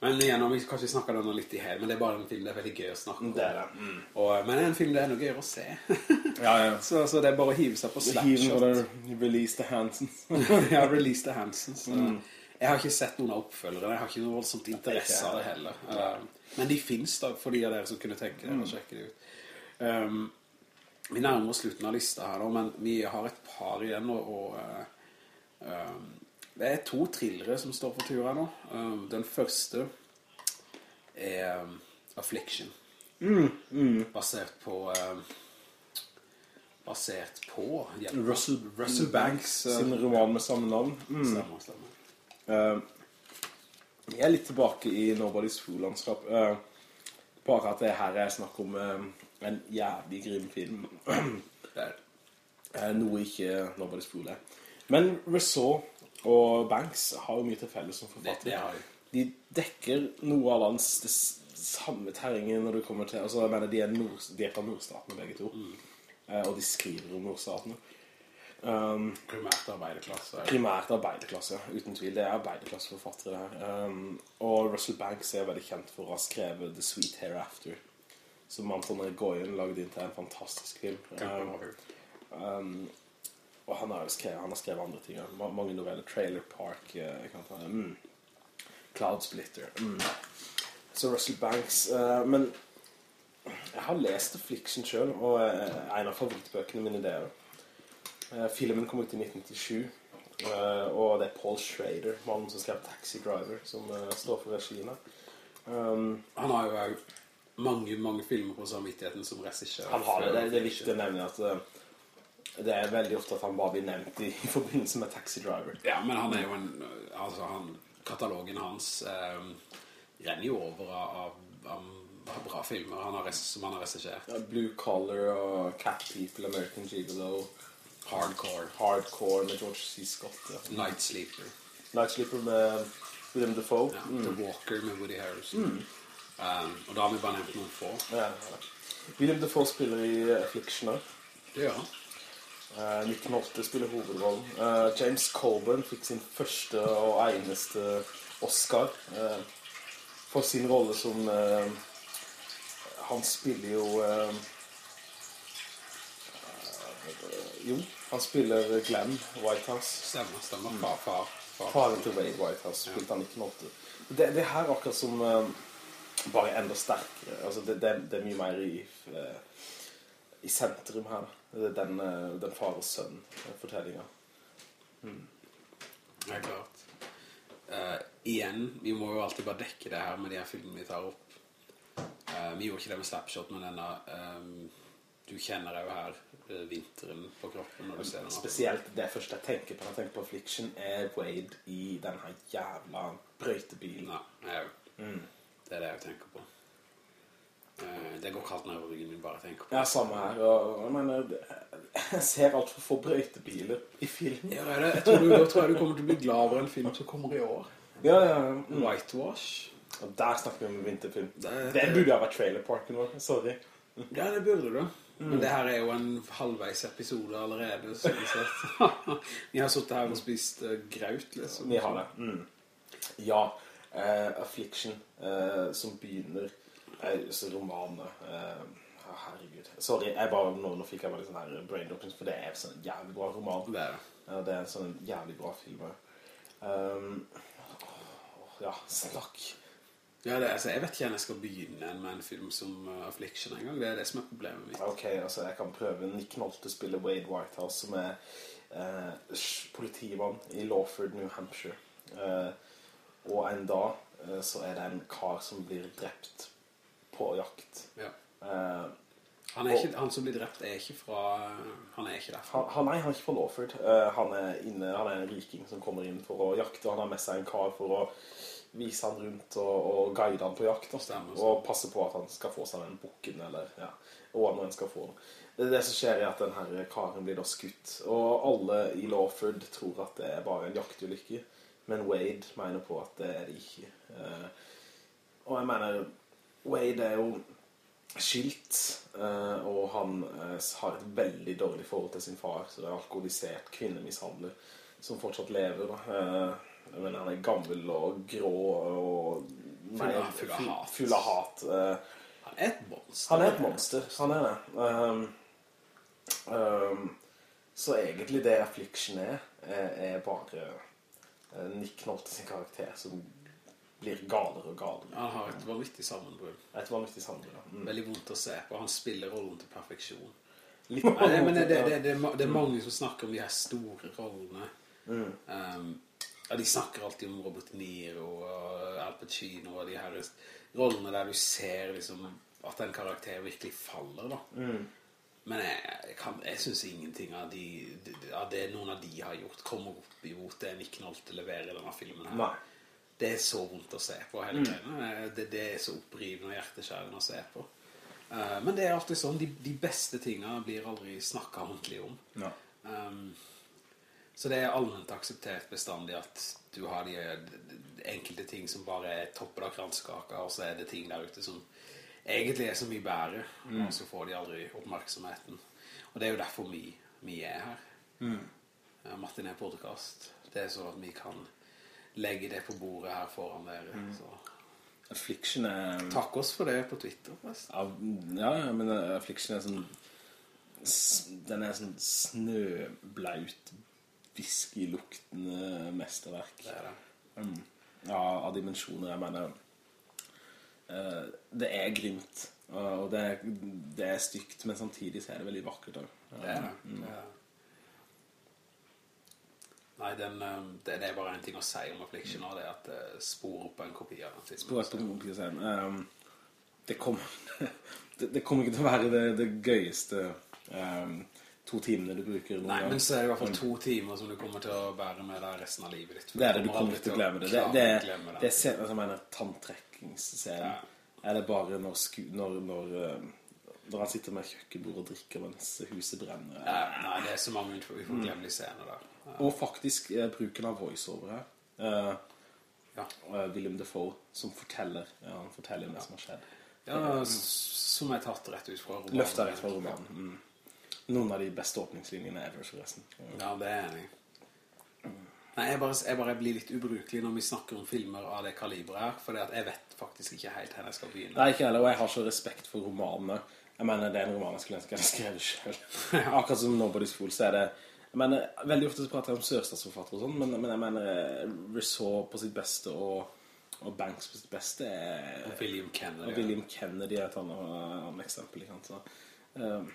Speaker 2: Men igjen, vi kanskje snakker om det litt i hel, men det er bare en film det er veldig gøy å snakke om.
Speaker 1: Det er det. Mm.
Speaker 2: Og, men en film det er noe gøyere å se. (laughs)
Speaker 1: Ja, ja.
Speaker 2: så, så det er bare å hive seg på Slapshot.
Speaker 1: og release the Hansons. (laughs)
Speaker 2: ja, Release The Hansons. Mm. Jeg har ikke sett noen av oppfølgere. Jeg har ikke noe voldsomt interesse av det heller. Ja. men de finnes da, for de av dere som kunne tenke dere å sjekke det ut. Um, vi nærmer oss slutten av lista her nå, men vi har et par igjen, og, og uh, um, det er to thrillere som står for tur her nå. Um, den første er Affliction. Mm, mm. Basert på... Um, basert på... hjelp.
Speaker 1: Russell,
Speaker 2: Russell Banks. uh,
Speaker 1: sin roman med samme navn. Mm.
Speaker 2: Stemmer, stemmer.
Speaker 1: Jeg er litt tilbake i Nobody's Fool-landskap. Uh, bare at det her er snakk om en jævlig grim film.
Speaker 2: Det er.
Speaker 1: Uh, noe ikke Nobody's Fool er. Men Rousseau og Banks har jo mye til felles som forfatter.
Speaker 2: det har de.
Speaker 1: De dekker noe av lands det samme terrenget når det kommer til Altså, jeg mener, de er, nord, de er fra nordstatene begge to. Eh, og de skriver om nordstatene. Um,
Speaker 2: Primært arbeiderklasse.
Speaker 1: primært arbeiderklasse, uten tvil. Det er arbeiderklasseforfattere der. Um, og Russell Banks er veldig kjent for å ha skrevet The Sweet Hereafter. Som Anton Goyen lagde inn til en fantastisk film. Um, um, og han har jo skrevet, han har skrevet andre ting. Mange noveller. Trailer Park. eh, Jeg kan ta. Mm. Cloud Splitter. Mm. Så Russell Banks. Uh, men jeg har lest Affliction selv, og uh, en av favorittbøkene mine det er. Eh, filmen kom ut i 1997, eh, og det er Paul Schrader, mannen som skrev Taxi Driver, som står for regien. Um,
Speaker 2: Han har jo også mange, mange filmer på samvittigheten som regissør.
Speaker 1: han har det, det, det er viktig å nevne at det er veldig ofte at han bare blir nevnt i, i forbindelse med Taxi Driver.
Speaker 2: Ja, men han er jo en... Altså, han, katalogen hans eh, renner jo over av, av, av bra filmer han har, som han har resisjert.
Speaker 1: Ja, Blue Collar og Cat People, American Gigolo,
Speaker 2: Hardcore.
Speaker 1: Hardcore med George C. Scott. Ja.
Speaker 2: Night Sleeper.
Speaker 1: Night Sleeper med William Dafoe.
Speaker 2: Ja,
Speaker 1: Mm.
Speaker 2: The Walker med Woody Harrelson. Um, og da har vi bare nevnt noen få.
Speaker 1: Ja, ja. William Dafoe spiller i Affliction også.
Speaker 2: Det gjør han.
Speaker 1: Uh, Nick Nolte spiller hovedrollen. Uh, James Colburn fikk sin første og eneste Oscar uh, for sin rolle som eh, Han spiller jo eh, eh, Jo, han spiller Glenn Whitehouse.
Speaker 2: Stemmer, stemmer. Far, far, far.
Speaker 1: Faren til Wade Whitehouse spilte han Nick Nolte. Det, det her er akkurat som eh, bare enda sterkere. Altså, det, det, det er mye mer i, eh, i sentrum her. Det er Den, eh, den far og sønn-fortellinga.
Speaker 2: Det er klart. Uh, igjen, vi må jo alltid bare dekke det her med de her filmene vi tar opp. Uh, vi gjorde ikke det med Slapshot, men denne um, Du kjenner jo her uh, vinteren på kroppen når du ser den.
Speaker 1: Spesielt det første jeg tenker på når jeg tenker på Affliction, er Wade i denne jævla brøytebilen.
Speaker 2: Ja, jeg, Det er det jeg tenker på. Eh, det går kaldt nedover ryggen min bare tenker på
Speaker 1: Ja, samme her. Og, jeg mener, det- jeg ser altfor få brøytebiler i film.
Speaker 2: Ja, det det. Jeg tror du, jeg tror du kommer til å bli glad over en film som kommer i år.
Speaker 1: Ja, ja. Mm.
Speaker 2: Whitewash.
Speaker 1: Og der snakker vi om vinterfilm.
Speaker 2: Det-
Speaker 1: Det burde ha vært trailerparken vår. Sorry.
Speaker 2: Ja, det burde du. Men det her er jo en halvveis episode allerede. Sånn sett. (laughs) Vi har suttet her og spist eh, graut, liksom.
Speaker 1: Vi har det. Mm. Ja, uh, Affliction, uh, som begynner romaner. Eh, herregud. Sorry, jeg bare, nå, nå fikk jeg bare litt sånn her braindroppings, for det er en sånn jævlig bra roman.
Speaker 2: Det er det.
Speaker 1: Ja, det er en sånn jævlig bra film. Um, ja, snakk.
Speaker 2: Ja, det er, altså, jeg vet ikke om jeg skal begynne med en film som uh, Affliction en gang. Det er det som er problemet mitt.
Speaker 1: Ok, altså jeg kan prøve. Nick Nolte spiller Wade Whitehouse, som er eh, sj- politimann i Lawford, New Hampshire. Eh, og en dag eh, så er det en kar som blir drept på jakt.
Speaker 2: Ja.
Speaker 1: Uh,
Speaker 2: Han, ikke, han som blir drept er ikke fra... Han er ikke derfra.
Speaker 1: han, han, nei, han er ikke fra Lawford. Uh, han, er inne, han er en riking som kommer inn for å jakte. Han har med seg en kar for å vise han rundt og, og guide han på jakt. Og,
Speaker 2: Stemmer,
Speaker 1: og passe på at han skal få seg den bukken, eller ja, hva nå en skal få. Det, det som skjer er at den her karen blir da skutt. Og alle i Lawford tror at det er bare en jaktulykke. Men Wade mener på at det er det ikke. Uh, og jeg mener, Wade er jo skilt, eh, og han eh, har et veldig dårlig forhold til sin far, så det er alkoholisert kvinnemishandler som fortsatt lever. Eh, mener, han er gammel og grå og
Speaker 2: av- full av hat.
Speaker 1: Full av hat.
Speaker 2: Han er et monster.
Speaker 1: han er et monster, han er det. Um, um, så egentlig det Affliction er, er, bare Nick Nolte sin karakter som blir galere og galere.
Speaker 2: Han har et vanvittig sammenbrudd.
Speaker 1: Et vanvittig sammenbrudd. Mm.
Speaker 2: Veldig vondt å se på. Han spiller rollen til perfeksjon.
Speaker 1: Litt
Speaker 2: Nei, det, men det, det, det, det, er er mange som snakker om de her store rollene.
Speaker 1: Mm.
Speaker 2: Um, ja, de snakker alltid om Robert Niro og Al Pacino og de her rollene der du ser liksom at en karakter virkelig faller da.
Speaker 1: Mm.
Speaker 2: Men jeg, kan- jeg synes ingenting av, de, av det noen av de har gjort kommer opp i imot det Nick Nolte leverer i denne filmen her.
Speaker 1: Nei.
Speaker 2: Det er så vondt å se på hele tiden. Det, det er så opprivende og hjerteskjærende å se på. Uh, men det er alltid sånn, de, de beste tingene blir aldri snakket ordentlig om.
Speaker 1: Ja.
Speaker 2: Um, så det er allment akseptert bestandig at du har de, de enkelte ting som bare er toppen av kranskaka, og så er det ting der ute som egentlig er så mye bedre, og så får de aldri oppmerksomheten. Og det er jo derfor vi, vi er her. Mm. Martin er podcast. Det er sånn at vi kan legge det på bordet her foran dere. Så.
Speaker 1: Affliction er
Speaker 2: Takk oss for det på Twitter, forresten.
Speaker 1: Ja, ja, men Affliction er sånn Den er sånn snøblaut whisky-luktende mesterverk.
Speaker 2: Det er det.
Speaker 1: Mm. Ja, av dimensjoner. Jeg mener eh, Det er grimt. Og det er, det er stygt, men samtidig så er det veldig vakkert òg.
Speaker 2: Det er det. er det. Nei, den, eh, det, det er bare en ting å si om Affliction, og det er at det spor opp en kopi av den filmen.
Speaker 1: På en kopi jeg si, ehm, det, kommer, (laughs) det, kommer ikke til å være det, det gøyeste um, to timene du bruker.
Speaker 2: Nei, men så er det i hvert fall to timer som du kommer til å bære med deg resten av livet ditt.
Speaker 1: Det er det, du
Speaker 2: kommer
Speaker 1: til å glemme det. Det, det, det, det er scenen, altså, jeg mener.
Speaker 2: Ja.
Speaker 1: Er det bare når, sku, når, når, eh, når han sitter med kjøkkenbord og drikker mens huset brenner?
Speaker 2: Nei, nei, det er så mange ufo- uforglemmelige scener der.
Speaker 1: Og faktisk eh, bruken av voiceover her. Eh,
Speaker 2: Ja.
Speaker 1: eh, William Defoe som forteller, ja, han forteller om det som har skjedd.
Speaker 2: Ja, som er tatt rett ut fra romanen.
Speaker 1: Løftet rett fra romanen. Mm. Noen av de beste åpningslinjene ever, forresten.
Speaker 2: Ja, det er enig. Nei, jeg bare, jeg bare blir litt ubrukelig når vi snakker om filmer av det kalibret her, for jeg vet faktisk ikke helt hvor jeg skal begynne.
Speaker 1: Nei, ikke heller, og jeg har så respekt for romanene. Jeg mener, det er en roman jeg skulle ønske jeg skrevet selv. (laughs) Akkurat som Nobody's Fool, så er det... Jeg mener, veldig ofte så prater jeg om sørstatsforfattere og sånn, men, men jeg mener, eh, Rousseau på sitt beste og, og Banks på sitt beste er...
Speaker 2: Og William Kennedy.
Speaker 1: Og William Kennedy er et annet, eksempel, ikke sant? Så, um,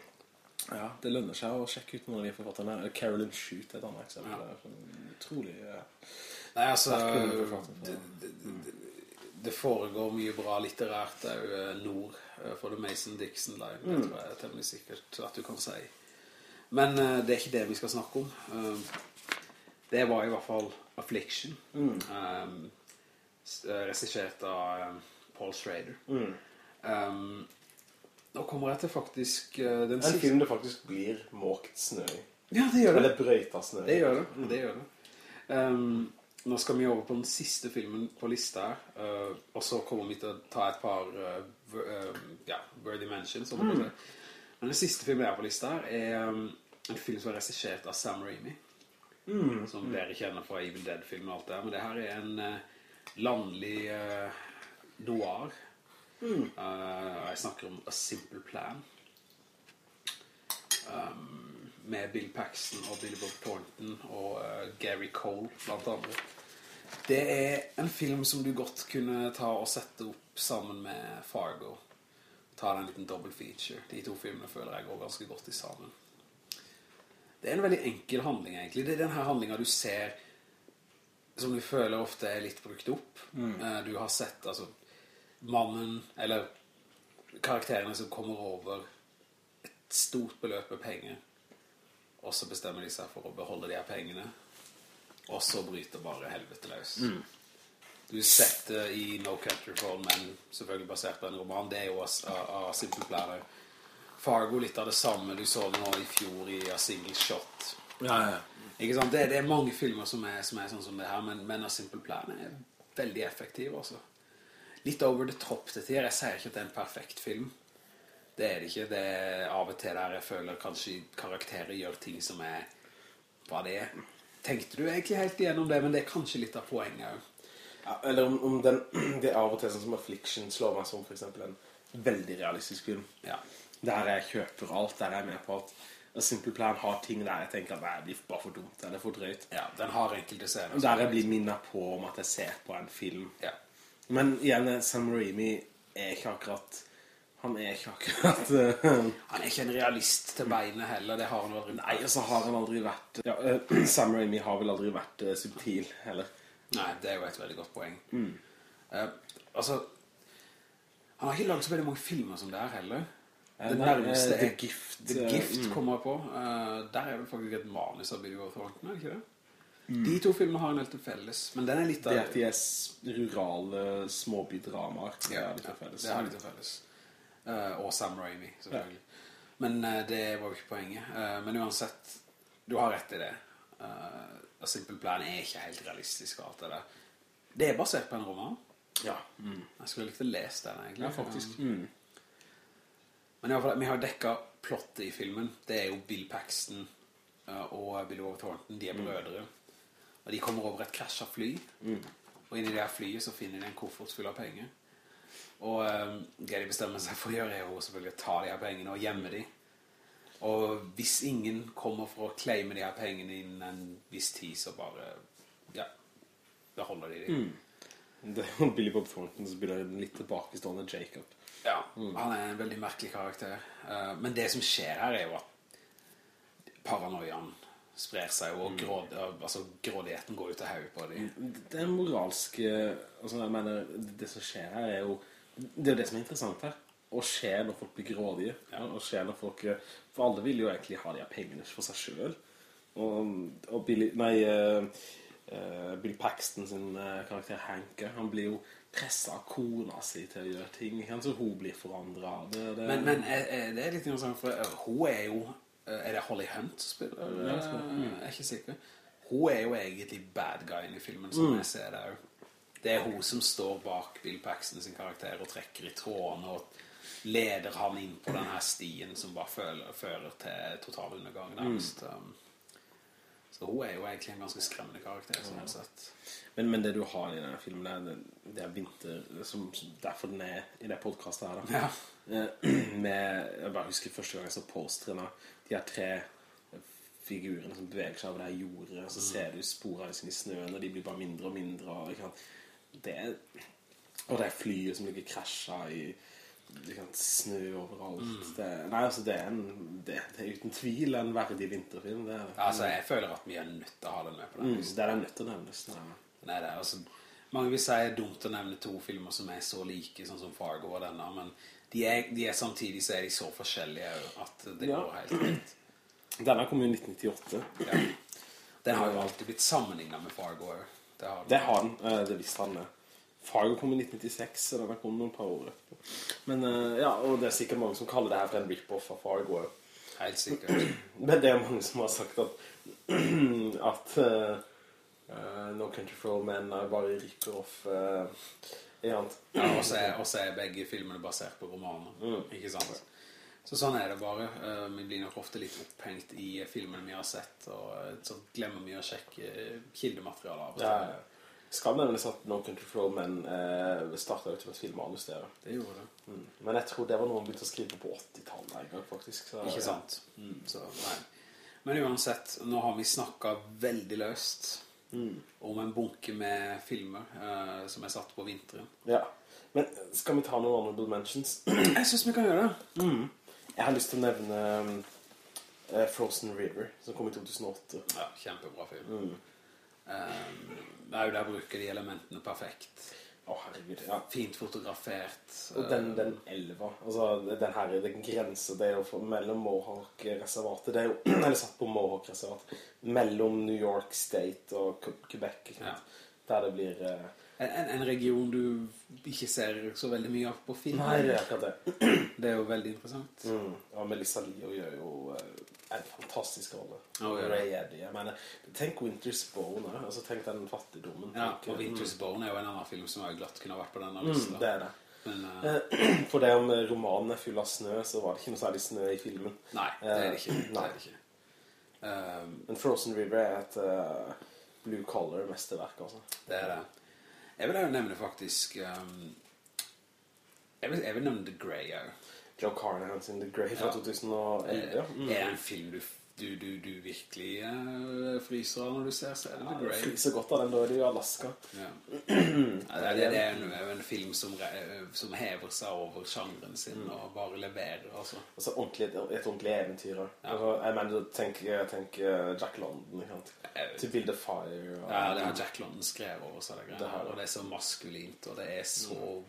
Speaker 1: ja, det lønner seg å sjekke ut noen av de forfatterne. Carolyn Shute er et annet eksempel. Det er sånn Utrolig... ja.
Speaker 2: Nei, altså, det, det, det, det foregår mye bra litterært der jo nord eh, for The Mason-Dixon Line.
Speaker 1: Mm.
Speaker 2: Det tror jeg er temmelig sikkert at du kan si. Men uh, det er ikke det vi skal snakke om. Uh, det var i hvert fall Affliction.
Speaker 1: Mm.
Speaker 2: Um, eh, av um, Paul Schrader.
Speaker 1: Mm.
Speaker 2: Um, nå kommer jeg til faktisk uh, den
Speaker 1: En
Speaker 2: siste...
Speaker 1: film det faktisk blir måkt snø i.
Speaker 2: Ja, det gjør det.
Speaker 1: Eller brøyta snø i.
Speaker 2: Det gjør det, det gjør det. Nå skal vi over på den siste filmen på lista her, uh, og så kommer vi til å ta et par uh, ja, worthy mentions. si. Men den siste filmen jeg har på lista her er en film som er regissert av Sam Raimi, som dere kjenner fra Evil Dead-filmen og alt det her, men det her er en uh, landlig uh, noir. Uh, jeg snakker om A Simple Plan med Bill Paxton og Billy Bob Thornton og Gary Cole blant andre. Det er en film som du godt kunne ta og sette opp sammen med Fargo. Ta en liten double feature. De to filmene føler jeg går ganske godt i sammen. Det er en veldig enkel handling egentlig. Det er den her handlingen du ser som du føler ofte er litt brukt opp. Mm. Du har sett altså mannen, eller karakterene som kommer over et stort beløp med penger, og så bestemmer de seg for å beholde de her pengene, og så bryter bare helvete løs. Du setter i No Country for All Men, selvfølgelig basert på en roman, det er jo av, av Simple Planner. Fargo litt av det samme, du så det nå i fjor i A Single Shot.
Speaker 1: Ja, ja.
Speaker 2: Ikke sant? Det, det er mange filmer som er, som er sånn som det her, men, men A Simple Plan er veldig effektiv også. Litt over the top til tider. Jeg sier ikke at det er en perfekt film. Det er det ikke. Det er av og til der jeg føler kanskje karakterer gjør ting som er hva det er. Tenkte du egentlig helt igjennom det, men det er kanskje litt av poenget jo.
Speaker 1: Ja, eller om, om den, (clears throat) det er av og til sånn som Affliction slår meg som for eksempel en veldig realistisk film.
Speaker 2: Ja.
Speaker 1: Der jeg kjøper alt, der jeg er med på at A Simple Plan har ting der jeg tenker at det blir bare for dumt, eller for drøyt.
Speaker 2: ja, den har enkelte scener.
Speaker 1: Der jeg blir minnet på om at jeg ser på en film.
Speaker 2: Ja.
Speaker 1: Men igjen, Sam Raimi er ikke akkurat... Han er ikke akkurat... (laughs)
Speaker 2: Han er ikke en realist til beinet heller, det har han aldri.
Speaker 1: Nei, og så har han aldri vært... Ja, eh, (clears throat) Sam Raimi har vel aldri vært uh, subtil, heller.
Speaker 2: Nei, det er jo et veldig godt poeng. Eh, altså, han har ikke laget så veldig mange filmer som det her heller. Det nærmeste
Speaker 1: eh,
Speaker 2: er
Speaker 1: Gift,
Speaker 2: The
Speaker 1: eh,
Speaker 2: Gift kommer jeg på. Eh, der er det faktisk et manus av Billy Bob Thornton, er det ikke det? De to filmene har en helt til felles, men den er litt av...
Speaker 1: Det at de er rurale rurale småbydramaer. det er litt
Speaker 2: ja,
Speaker 1: til felles.
Speaker 2: det. Eh, og Sam Raimi, selvfølgelig. Men eh, det var jo ikke poenget. Eh, men uansett, du har rett i det. A Simple Plan er ikke helt realistisk og alt det der. Det er basert på en roman.
Speaker 1: Ja. Mm.
Speaker 2: Jeg skulle likt å lese den egentlig.
Speaker 1: Ja, faktisk.
Speaker 2: Um,
Speaker 1: Mm.
Speaker 2: Men fall, vi har dekket plottet i filmen. Det er jo Bill Paxton uh, og Billy Bob Thornton. De er brødre. Og de kommer over et krasjet fly. Og inni det her flyet så finner de en koffert full av penger. Og um, det de bestemmer seg for å gjøre er jo selvfølgelig å ta de her pengene og gjemme de. Og hvis ingen kommer for å claime de her pengene innen en viss tid, så bare, ja, da holder de de.
Speaker 1: Det er jo Billy Bob Thornton som spiller en litt tilbakestående Jacob.
Speaker 2: Ja, han er en veldig merkelig karakter. Eh, men det som skjer her er jo at paranoiaen sprer seg, og gråd, altså, grådigheten går ut av hodet på dem.
Speaker 1: Det er moralsk eh, altså jeg mener, Det som skjer her er jo Det er jo det som er interessant her Og skjer når folk blir grådige ja. Og skjer når folk eh, For alle vil jo egentlig ha de her pengene for seg selv Og, og Billy Nei eh, Bill Paxton sin eh, karakter Hanke, han blir jo presset av kona si til å gjøre ting, så hun blir forandret. Det, det,
Speaker 2: Men, men er, er det er litt interessant, for eh, hun er jo eh, Er det Holly Hunt som spiller?
Speaker 1: Ja, jeg.
Speaker 2: Eh, Jeg er ikke sikker. Hun er jo egentlig bad guyen i filmen, som
Speaker 1: Mm.
Speaker 2: jeg ser det jo. Det er hun som står bak Bill Paxton sin karakter og trekker i trådene og leder han inn på denne stien som bare føler, fører til total undergang. nærmest.
Speaker 1: Mm.
Speaker 2: Så hun er jo egentlig en ganske skremmende karakter, sånn sett.
Speaker 1: Men, men det du har i denne filmen, det er, det er vinter, som, derfor den er i det podcastet her. Da.
Speaker 2: Ja.
Speaker 1: Eh, (clears throat) Med, jeg bare husker første gang jeg så posterne, de her tre figurene som beveger seg over det her jordet, så ser du sporene sine i snøen, og de blir bare mindre og mindre. Og, det og det er flyet som ligger krasjet i ikke kan snø overalt. Det, nei, altså, det er, en, det, det er uten tvil en verdig vinterfilm. Det.
Speaker 2: Altså, jeg føler at vi er nødt til å ha den med på den
Speaker 1: Mm, det er nødt til å nevnes. er-
Speaker 2: Nei, det er altså Mange vil si det er dumt å nevne to filmer som er så like Sånn som Fargo og denne Men de er, de er samtidig så er de så forskjellige At det
Speaker 1: Ja.
Speaker 2: går helt greit
Speaker 1: Denne kom jo i 1998.
Speaker 2: ja. Den har jo alltid blitt sammenlignet med Fargo. Det har den.
Speaker 1: Det har den, eh, det visste han. eh. Fargo kom i 1996, så det har kommet noen par år etterpå. Men eh, ja, og det er sikkert mange som kaller det her for en rip-off av Fargo.
Speaker 2: Helt sikkert (clears throat)
Speaker 1: Men det er mange som har sagt at (clears throat) at eh, No Country for Old Men er bare rip-off uh, ja,
Speaker 2: ja, Og så er, er begge filmene basert på romaner Ikke sant? Så sånn er det bare Vi blir nok ofte litt opphengt i filmene vi har sett Og så glemmer vi å sjekke kildematerialet av og
Speaker 1: ja,
Speaker 2: til.
Speaker 1: Skal nevnes at No Country for Old Men eh, startet ut som et filmmanus der.
Speaker 2: Det gjorde det
Speaker 1: Mm. Men jeg tror det var noe han begynte å skrive på 80-tallet en gang, faktisk. Så,
Speaker 2: Ikke sant? Så. Men uansett, nå har vi snakket veldig løst om en bunke med filmer eh, som er satt på vinteren.
Speaker 1: Ja. Men skal vi ta noen honorable mentions? (clears throat)
Speaker 2: Jeg synes vi kan gjøre det.
Speaker 1: Jeg har lyst til å nevne um, eh, Frozen River, som kom i 2008.
Speaker 2: Ja, kjempebra film. Um, ja, der bruker de elementene perfekt.
Speaker 1: Å, herregud, ja.
Speaker 2: Fint fotografert.
Speaker 1: Og den, den elva, altså den her, den grense, det er jo mellom Mohawk-reservatet, det er jo, (clears throat) eller satt på Mohawk-reservatet, mellom New York State og Quebec, sant? Der det blir... eh,
Speaker 2: En, en, en region du ikke ser så veldig mye av på film.
Speaker 1: Nei, det er akkurat det.
Speaker 2: Det er jo veldig interessant.
Speaker 1: Mm. Ja, Melissa Leo gjør jo eh, en fantastisk rolle.
Speaker 2: Ja, hun.
Speaker 1: Ray Eddy. jeg mener, tenk Winter's Bone, eh, altså tenk den fattigdommen.
Speaker 2: Ja,
Speaker 1: tenk,
Speaker 2: og
Speaker 1: Winter's
Speaker 2: Winter's Bone er jo en annen film som jeg glatt kunne vært på denne
Speaker 1: mm. Det er det.
Speaker 2: Men eh,
Speaker 1: Eh, (clears throat) For det om romanen er full av snø, så var det ikke noe særlig snø i filmen.
Speaker 2: nei, det er det ikke. (clears throat)
Speaker 1: Uh,
Speaker 2: Det er det ikke. Um,
Speaker 1: Men Frozen River er et uh, blue collar mesterverk, altså.
Speaker 2: Det er det. Jeg vil jo nevne faktisk um, jeg, vil, jeg vil nevne The Grey også.
Speaker 1: Joe Carnahan sin The Grave fra
Speaker 2: Ja.
Speaker 1: 2011. ja. Mm.
Speaker 2: Er det en film du, du, du, du virkelig uh, fryser når du ser, så er
Speaker 1: Ja,
Speaker 2: The Grey.
Speaker 1: fryser godt av den, da er du i Alaska.
Speaker 2: Ja. (clears throat) Ja, det, det, er jo en, film som, som hever seg over sjangeren sin og bare leverer, altså.
Speaker 1: Altså ordentlig, et, ordentlig eventyr.
Speaker 2: Ja.
Speaker 1: Altså, jeg mener, tenk, tenk eh, Jack London, ikke sant?
Speaker 2: Jeg-
Speaker 1: To Build a Fire. Og,
Speaker 2: Ja, det har Jack London skrevet over seg, det
Speaker 1: Det.
Speaker 2: Og det er så maskulint, og det er så
Speaker 1: Sår.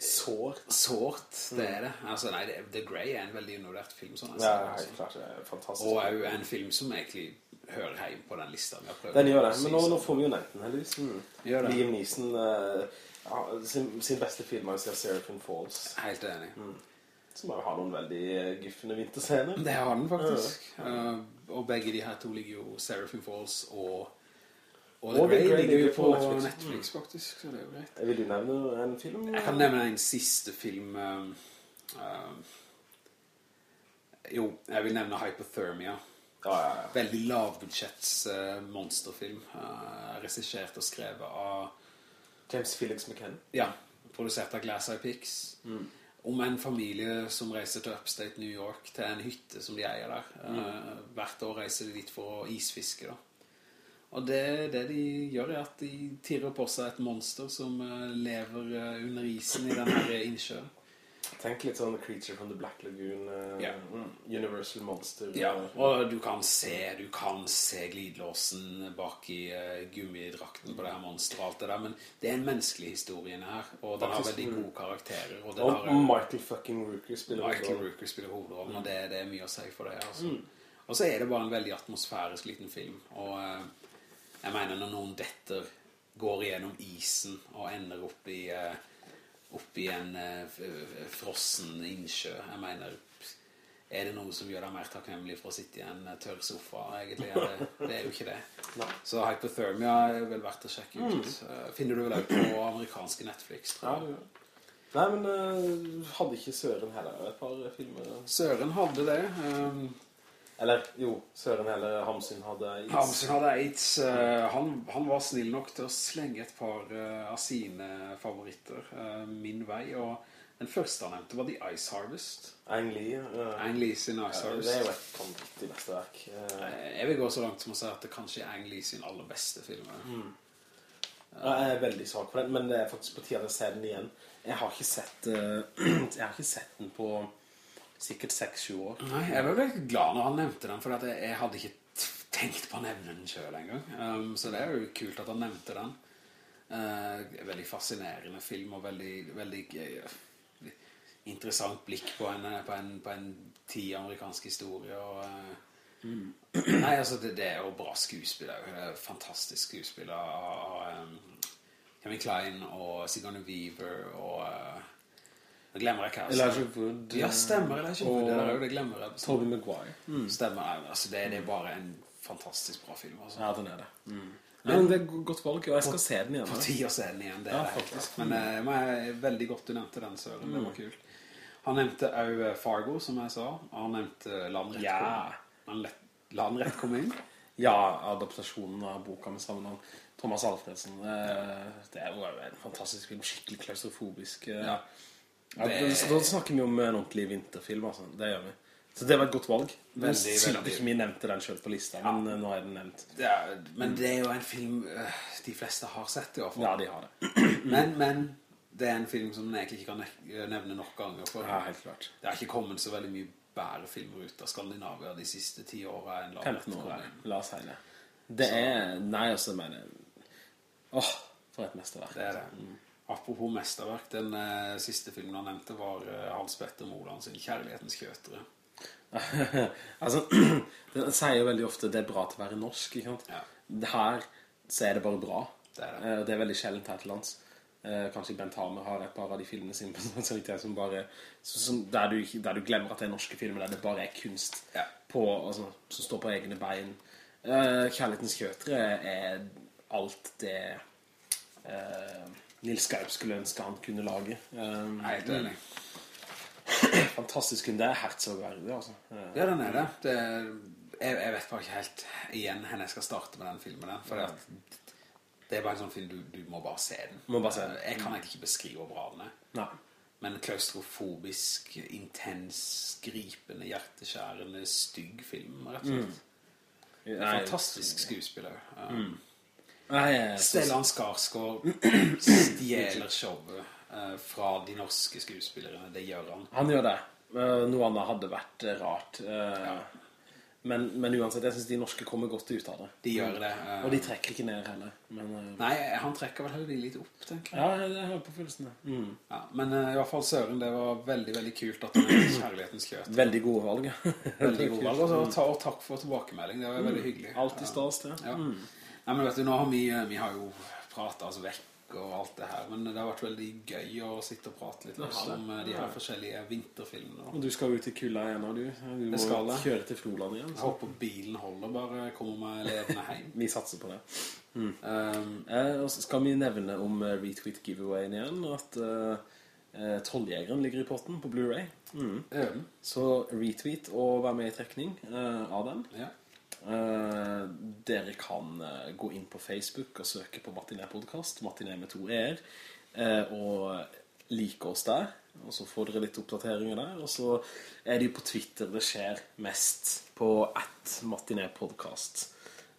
Speaker 2: Sårt, det er det. Altså, nei, The Grey er en veldig undervurdert film, sånn altså,
Speaker 1: Ja, helt
Speaker 2: altså.
Speaker 1: klart. Det er fantastisk.
Speaker 2: Og også en film som egentlig hører hjemme på den lista vi har prøvd.
Speaker 1: Den gjør det, men nå, nå får vi jo nevnt den, heldigvis. Mm. Liam Neeson, uh, sin, sin beste film er jo Seraphim Falls,
Speaker 2: Helt enig.
Speaker 1: som bare har noen veldig eh, guffende vinterscener.
Speaker 2: Det har den faktisk. Uh, og begge de her to ligger jo Seraphim Falls og og The Grey ligger jo på Netflix.
Speaker 1: Netflix.
Speaker 2: faktisk, så det er jo greit.
Speaker 1: Vil du nevne en film?
Speaker 2: Jeg kan nevne en siste film Uh, Jo, jeg vil nevne Hypothermia.
Speaker 1: Ah, ja, ja.
Speaker 2: Veldig lavbudsjetts uh, monsterfilm. Uh, Resisjert og skrevet av
Speaker 1: James Felix McKenna.
Speaker 2: Ja, produsert av Glass Eye Pix. Om en familie som reiser til Upstate New York til en hytte som de eier der. Eh, hvert år reiser de dit for å isfiske da. Og det, det de gjør er at de tirrer på seg et monster som eh, lever eh, under isen i denne innsjøen.
Speaker 1: Tenk litt sånn Creature from the Black Lagoon, eh, mm, Universal Monster.
Speaker 2: Ja,
Speaker 1: eh,
Speaker 2: og du kan se, du kan se glidelåsen bak i uh, gummidrakten på det her monsteret og alt det der, men det er en menneskelig historie her, og den har veldig
Speaker 1: mm.
Speaker 2: gode karakterer. Og
Speaker 1: og
Speaker 2: har, eh,
Speaker 1: Michael fucking Rooker spiller
Speaker 2: Michael. Rooker spiller hovedrollen, og det, det er mye å si for det. Altså. Og så er det bare en veldig atmosfærisk liten film. Og eh, Jeg mener når noen detter går gjennom isen og ender opp i, eh, opp i en eh, frossen innsjø. Jeg mener, er det noe som gjør deg mer takknemlig for å sitte i en eh, tørr sofa, egentlig? Er det, det er jo ikke det. (laughs)
Speaker 1: Nei.
Speaker 2: Så Hypothermia er vel verdt å sjekke ut. Eh, Finner du vel også på amerikanske Netflix, tror jeg.
Speaker 1: gjør det. Nei, men hadde ikke Søren heller et par filmer?
Speaker 2: Søren hadde det. Um,
Speaker 1: Eller, jo, Søren heller Hamsun hadde AIDS.
Speaker 2: Hamsun hadde AIDS. eh, han, han var snill nok til å slenge et par eh, av sine favoritter eh, min vei, og den første han nevnte var The Ice Harvest.
Speaker 1: Ang Lee. Uh,
Speaker 2: Ang Lee sin Ice
Speaker 1: ja,
Speaker 2: Harvest.
Speaker 1: det er jo et vanvittig mesterverk. Eh,
Speaker 2: Uh, Jeg vil gå så langt som å si at det kanskje er Ang Lee sin aller beste film.
Speaker 1: Jeg er veldig svak for den, men det er faktisk på tide å se den igjen. Jeg har ikke sett, (clears throat) jeg har ikke sett den på sikkert 6-7 år.
Speaker 2: Nei, jeg var veldig glad når han nevnte den, for at jeg, jeg hadde ikke tenkt på å nevne den selv en gang. Um, så det er jo kult at han nevnte den. Uh, veldig fascinerende film, og veldig, veldig uh, interessant blikk på en, eh, på en, på en ti amerikansk historie. Og, Mm. Nei, altså det, det er jo bra skuespill. Det er jo fantastisk skuespill av, av um, Kevin Klein og Sigourney Weaver og uh, Nå glemmer jeg hva jeg.
Speaker 1: Elijah Wood.
Speaker 2: Ja, stemmer. Elijah Wood, det, er jo, det glemmer jeg.
Speaker 1: Tobey Maguire.
Speaker 2: Stemmer. Altså det, det er bare en fantastisk bra film. Altså.
Speaker 1: Ja, den er det. Men det er godt valg, og jeg skal se den igjen.
Speaker 2: På
Speaker 1: tid
Speaker 2: å se den igjen, det
Speaker 1: Ja,
Speaker 2: er det
Speaker 1: faktisk.
Speaker 2: Men mm. men jeg er veldig godt du nevnte den, Søren. Det var kult. Han nevnte også Fargo, som jeg sa. Han nevnte Land rett
Speaker 1: Ja.
Speaker 2: lett, Land rett kom inn. (laughs)
Speaker 1: Ja, adaptasjonen av boka med samme navn. Thomas Alfredsen. eh, Det var jo en fantastisk film. Skikkelig klaustrofobisk. eh.
Speaker 2: Ja.
Speaker 1: Ja,
Speaker 2: Det-
Speaker 1: Da snakker vi om en ordentlig vinterfilm, altså. Det gjør vi. Så det var et godt valg.
Speaker 2: Veldig,
Speaker 1: synd
Speaker 2: veldig.
Speaker 1: ikke vi nevnte den selv på lista, men eh, nå er den nevnt.
Speaker 2: Det er, men det er jo en film øh, de fleste har sett, i hvert fall.
Speaker 1: Ja, de har det. (clears throat)
Speaker 2: Men, men det er en film som jeg egentlig ikke kan nevne nok ganger. For
Speaker 1: Ja, helt klart.
Speaker 2: det har ikke kommet så veldig mye bære filmer ut av Skandinavia de siste ti årene. enn
Speaker 1: 15 år, ja. la oss si det. Det er, nei, altså, jeg åh, for et mesterverk.
Speaker 2: Det er det. Apropos mesterverk, den eh, siste filmen han nevnte var eh, Hans Petter Moland sin Kjærlighetens Kjøtere. (laughs)
Speaker 1: altså, (clears throat) den sier jo veldig ofte det er bra til å være norsk, ikke sant?
Speaker 2: Ja.
Speaker 1: Her så er det bare bra.
Speaker 2: Det er det.
Speaker 1: Eh, det er veldig sjeldent her til lands. Eh, kanskje Bent Hamer har et par av de filmene sine (laughs) sånn som bare, som, som, der, du, der du glemmer at det er norske filmer, der det bare er kunst
Speaker 2: Ja.
Speaker 1: på, altså, som står på egne bein. Eh, Kjærlighetens Kjøtere er alt det eh, Nils Skarp skulle ønske han kunne lage. Um,
Speaker 2: Helt enig.
Speaker 1: fantastisk film. Det er (clears throat) hertzogverdig, altså. Eh,
Speaker 2: Ja, den er det. det er, jeg, jeg vet bare ikke helt igjen hvor jeg skal starte med den filmen. Der, for at det er bare en sånn film du, du må bare se den.
Speaker 1: Må bare se den.
Speaker 2: Jeg kan egentlig ikke beskrive bra den er.
Speaker 1: Nei.
Speaker 2: Men klaustrofobisk, intens, gripende, hjerteskjærende, stygg film, rett og slett.
Speaker 1: Nei,
Speaker 2: Fantastisk skuespiller.
Speaker 1: Mm. Eh,
Speaker 2: Stellan Skarsgård stjeler showet eh, fra de norske skuespillerne. Det gjør han.
Speaker 1: Han gjør det. Eh, Noe annet hadde vært eh, rart. ja. men, men uansett, jeg synes de norske kommer godt ut av det.
Speaker 2: De gjør det.
Speaker 1: Og de trekker ikke ned heller. Men,
Speaker 2: Nei, han trekker vel heller de litt opp, tenker jeg.
Speaker 1: ja, det hører på følelsen. Mm.
Speaker 2: Ja, men i hvert fall Søren, det var veldig, veldig kult at du kjærlighetens kjøt.
Speaker 1: Veldig gode valg.
Speaker 2: Veldig god valg. Og og takk for tilbakemelding, det var veldig hyggelig.
Speaker 1: Alltid stas, det.
Speaker 2: Ja. Nei, men vet du, nå har vi, eh, vi har jo pratet oss vekk og alt det her, men det har vært veldig gøy å sitte og prate litt også om eh, de her forskjellige vinterfilmene.
Speaker 1: Og du skal ut i kulla igjen, og du. Du må kjøre til Froland igjen.
Speaker 2: Jeg håper bilen holder, bare kommer meg levende hjem. (laughs)
Speaker 1: Vi satser på det.
Speaker 2: Um,
Speaker 1: Eh, skal vi nevne om retweet giveawayen igjen, at eh, Tolljegeren ligger i potten på Blu-ray. Mm.
Speaker 2: Mm.
Speaker 1: Så retweet og vær med i trekning eh, av den.
Speaker 2: Ja.
Speaker 1: Eh, dere kan eh, gå inn på Facebook og søke på Martinet Podcast, Martinet med to er, eh, og like oss der. Og så får dere litt oppdateringer der. Og så er det jo på Twitter det skjer mest, på at Martinet Podcast.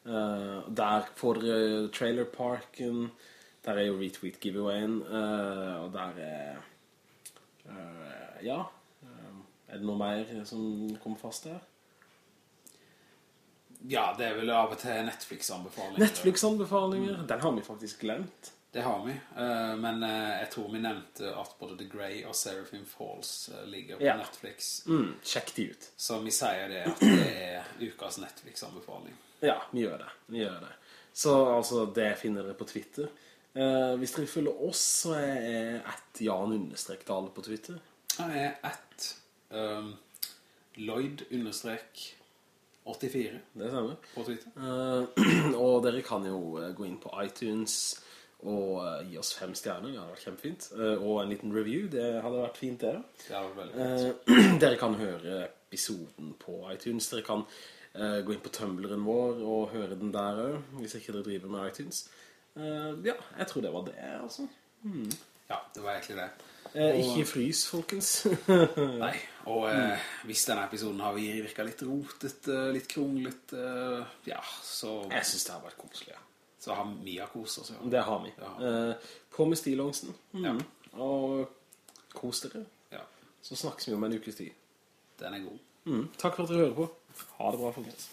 Speaker 1: Der får dere Trailerparken, der er jo retweet giveawayen, og der er Ja. er det noe mer som kommer fast der?
Speaker 2: Ja, det er vel av og til Netflix-anbefalinger.
Speaker 1: Netflix-anbefalinger, den har vi faktisk glemt.
Speaker 2: Det har vi, eh, men eh, jeg tror vi nevnte at både The Grey og Seraphim Falls eh, ligger på
Speaker 1: Ja.
Speaker 2: Netflix.
Speaker 1: Mm, sjekk de ut.
Speaker 2: Så vi sier det at det er ukas Netflix-anbefaling.
Speaker 1: Ja, vi gjør det. Vi gjør det. Så altså, det finner dere på Twitter. Hvis dere følger oss, så er jeg et Jan-dale på Twitter.
Speaker 2: Jeg er at um, Lloyd understrek 84
Speaker 1: Det stemmer.
Speaker 2: på Twitter.
Speaker 1: Uh, (clears throat) og dere kan jo eh, gå inn på iTunes og eh, gi oss fem stjerner, det hadde vært kjempefint. Uh, og en liten review, det hadde vært fint det.
Speaker 2: Det fint. (clears throat)
Speaker 1: Dere kan høre episoden på iTunes. Dere kan gå inn på Tumbleren vår og høre den der også, hvis ikke dere driver med iTunes. Ja, jeg tror det var det, altså.
Speaker 2: Ja, det var egentlig det.
Speaker 1: Eh, ikke frys, folkens. (laughs)
Speaker 2: Nei, og eh, hvis denne episoden har virket litt rotet, eh, litt kronglet, eh, ja, så,
Speaker 1: jeg synes det har vært koselig, ja.
Speaker 2: så har Mia koset oss. Ja.
Speaker 1: Det har vi.
Speaker 2: Ja.
Speaker 1: Eh, på med stilongsen. Mm.
Speaker 2: Ja.
Speaker 1: Og kos dere.
Speaker 2: ja,
Speaker 1: Så snakkes vi om en ukes tid.
Speaker 2: den er god.
Speaker 1: Mm. Takk for at dere hører på. Ha det bra, folkens.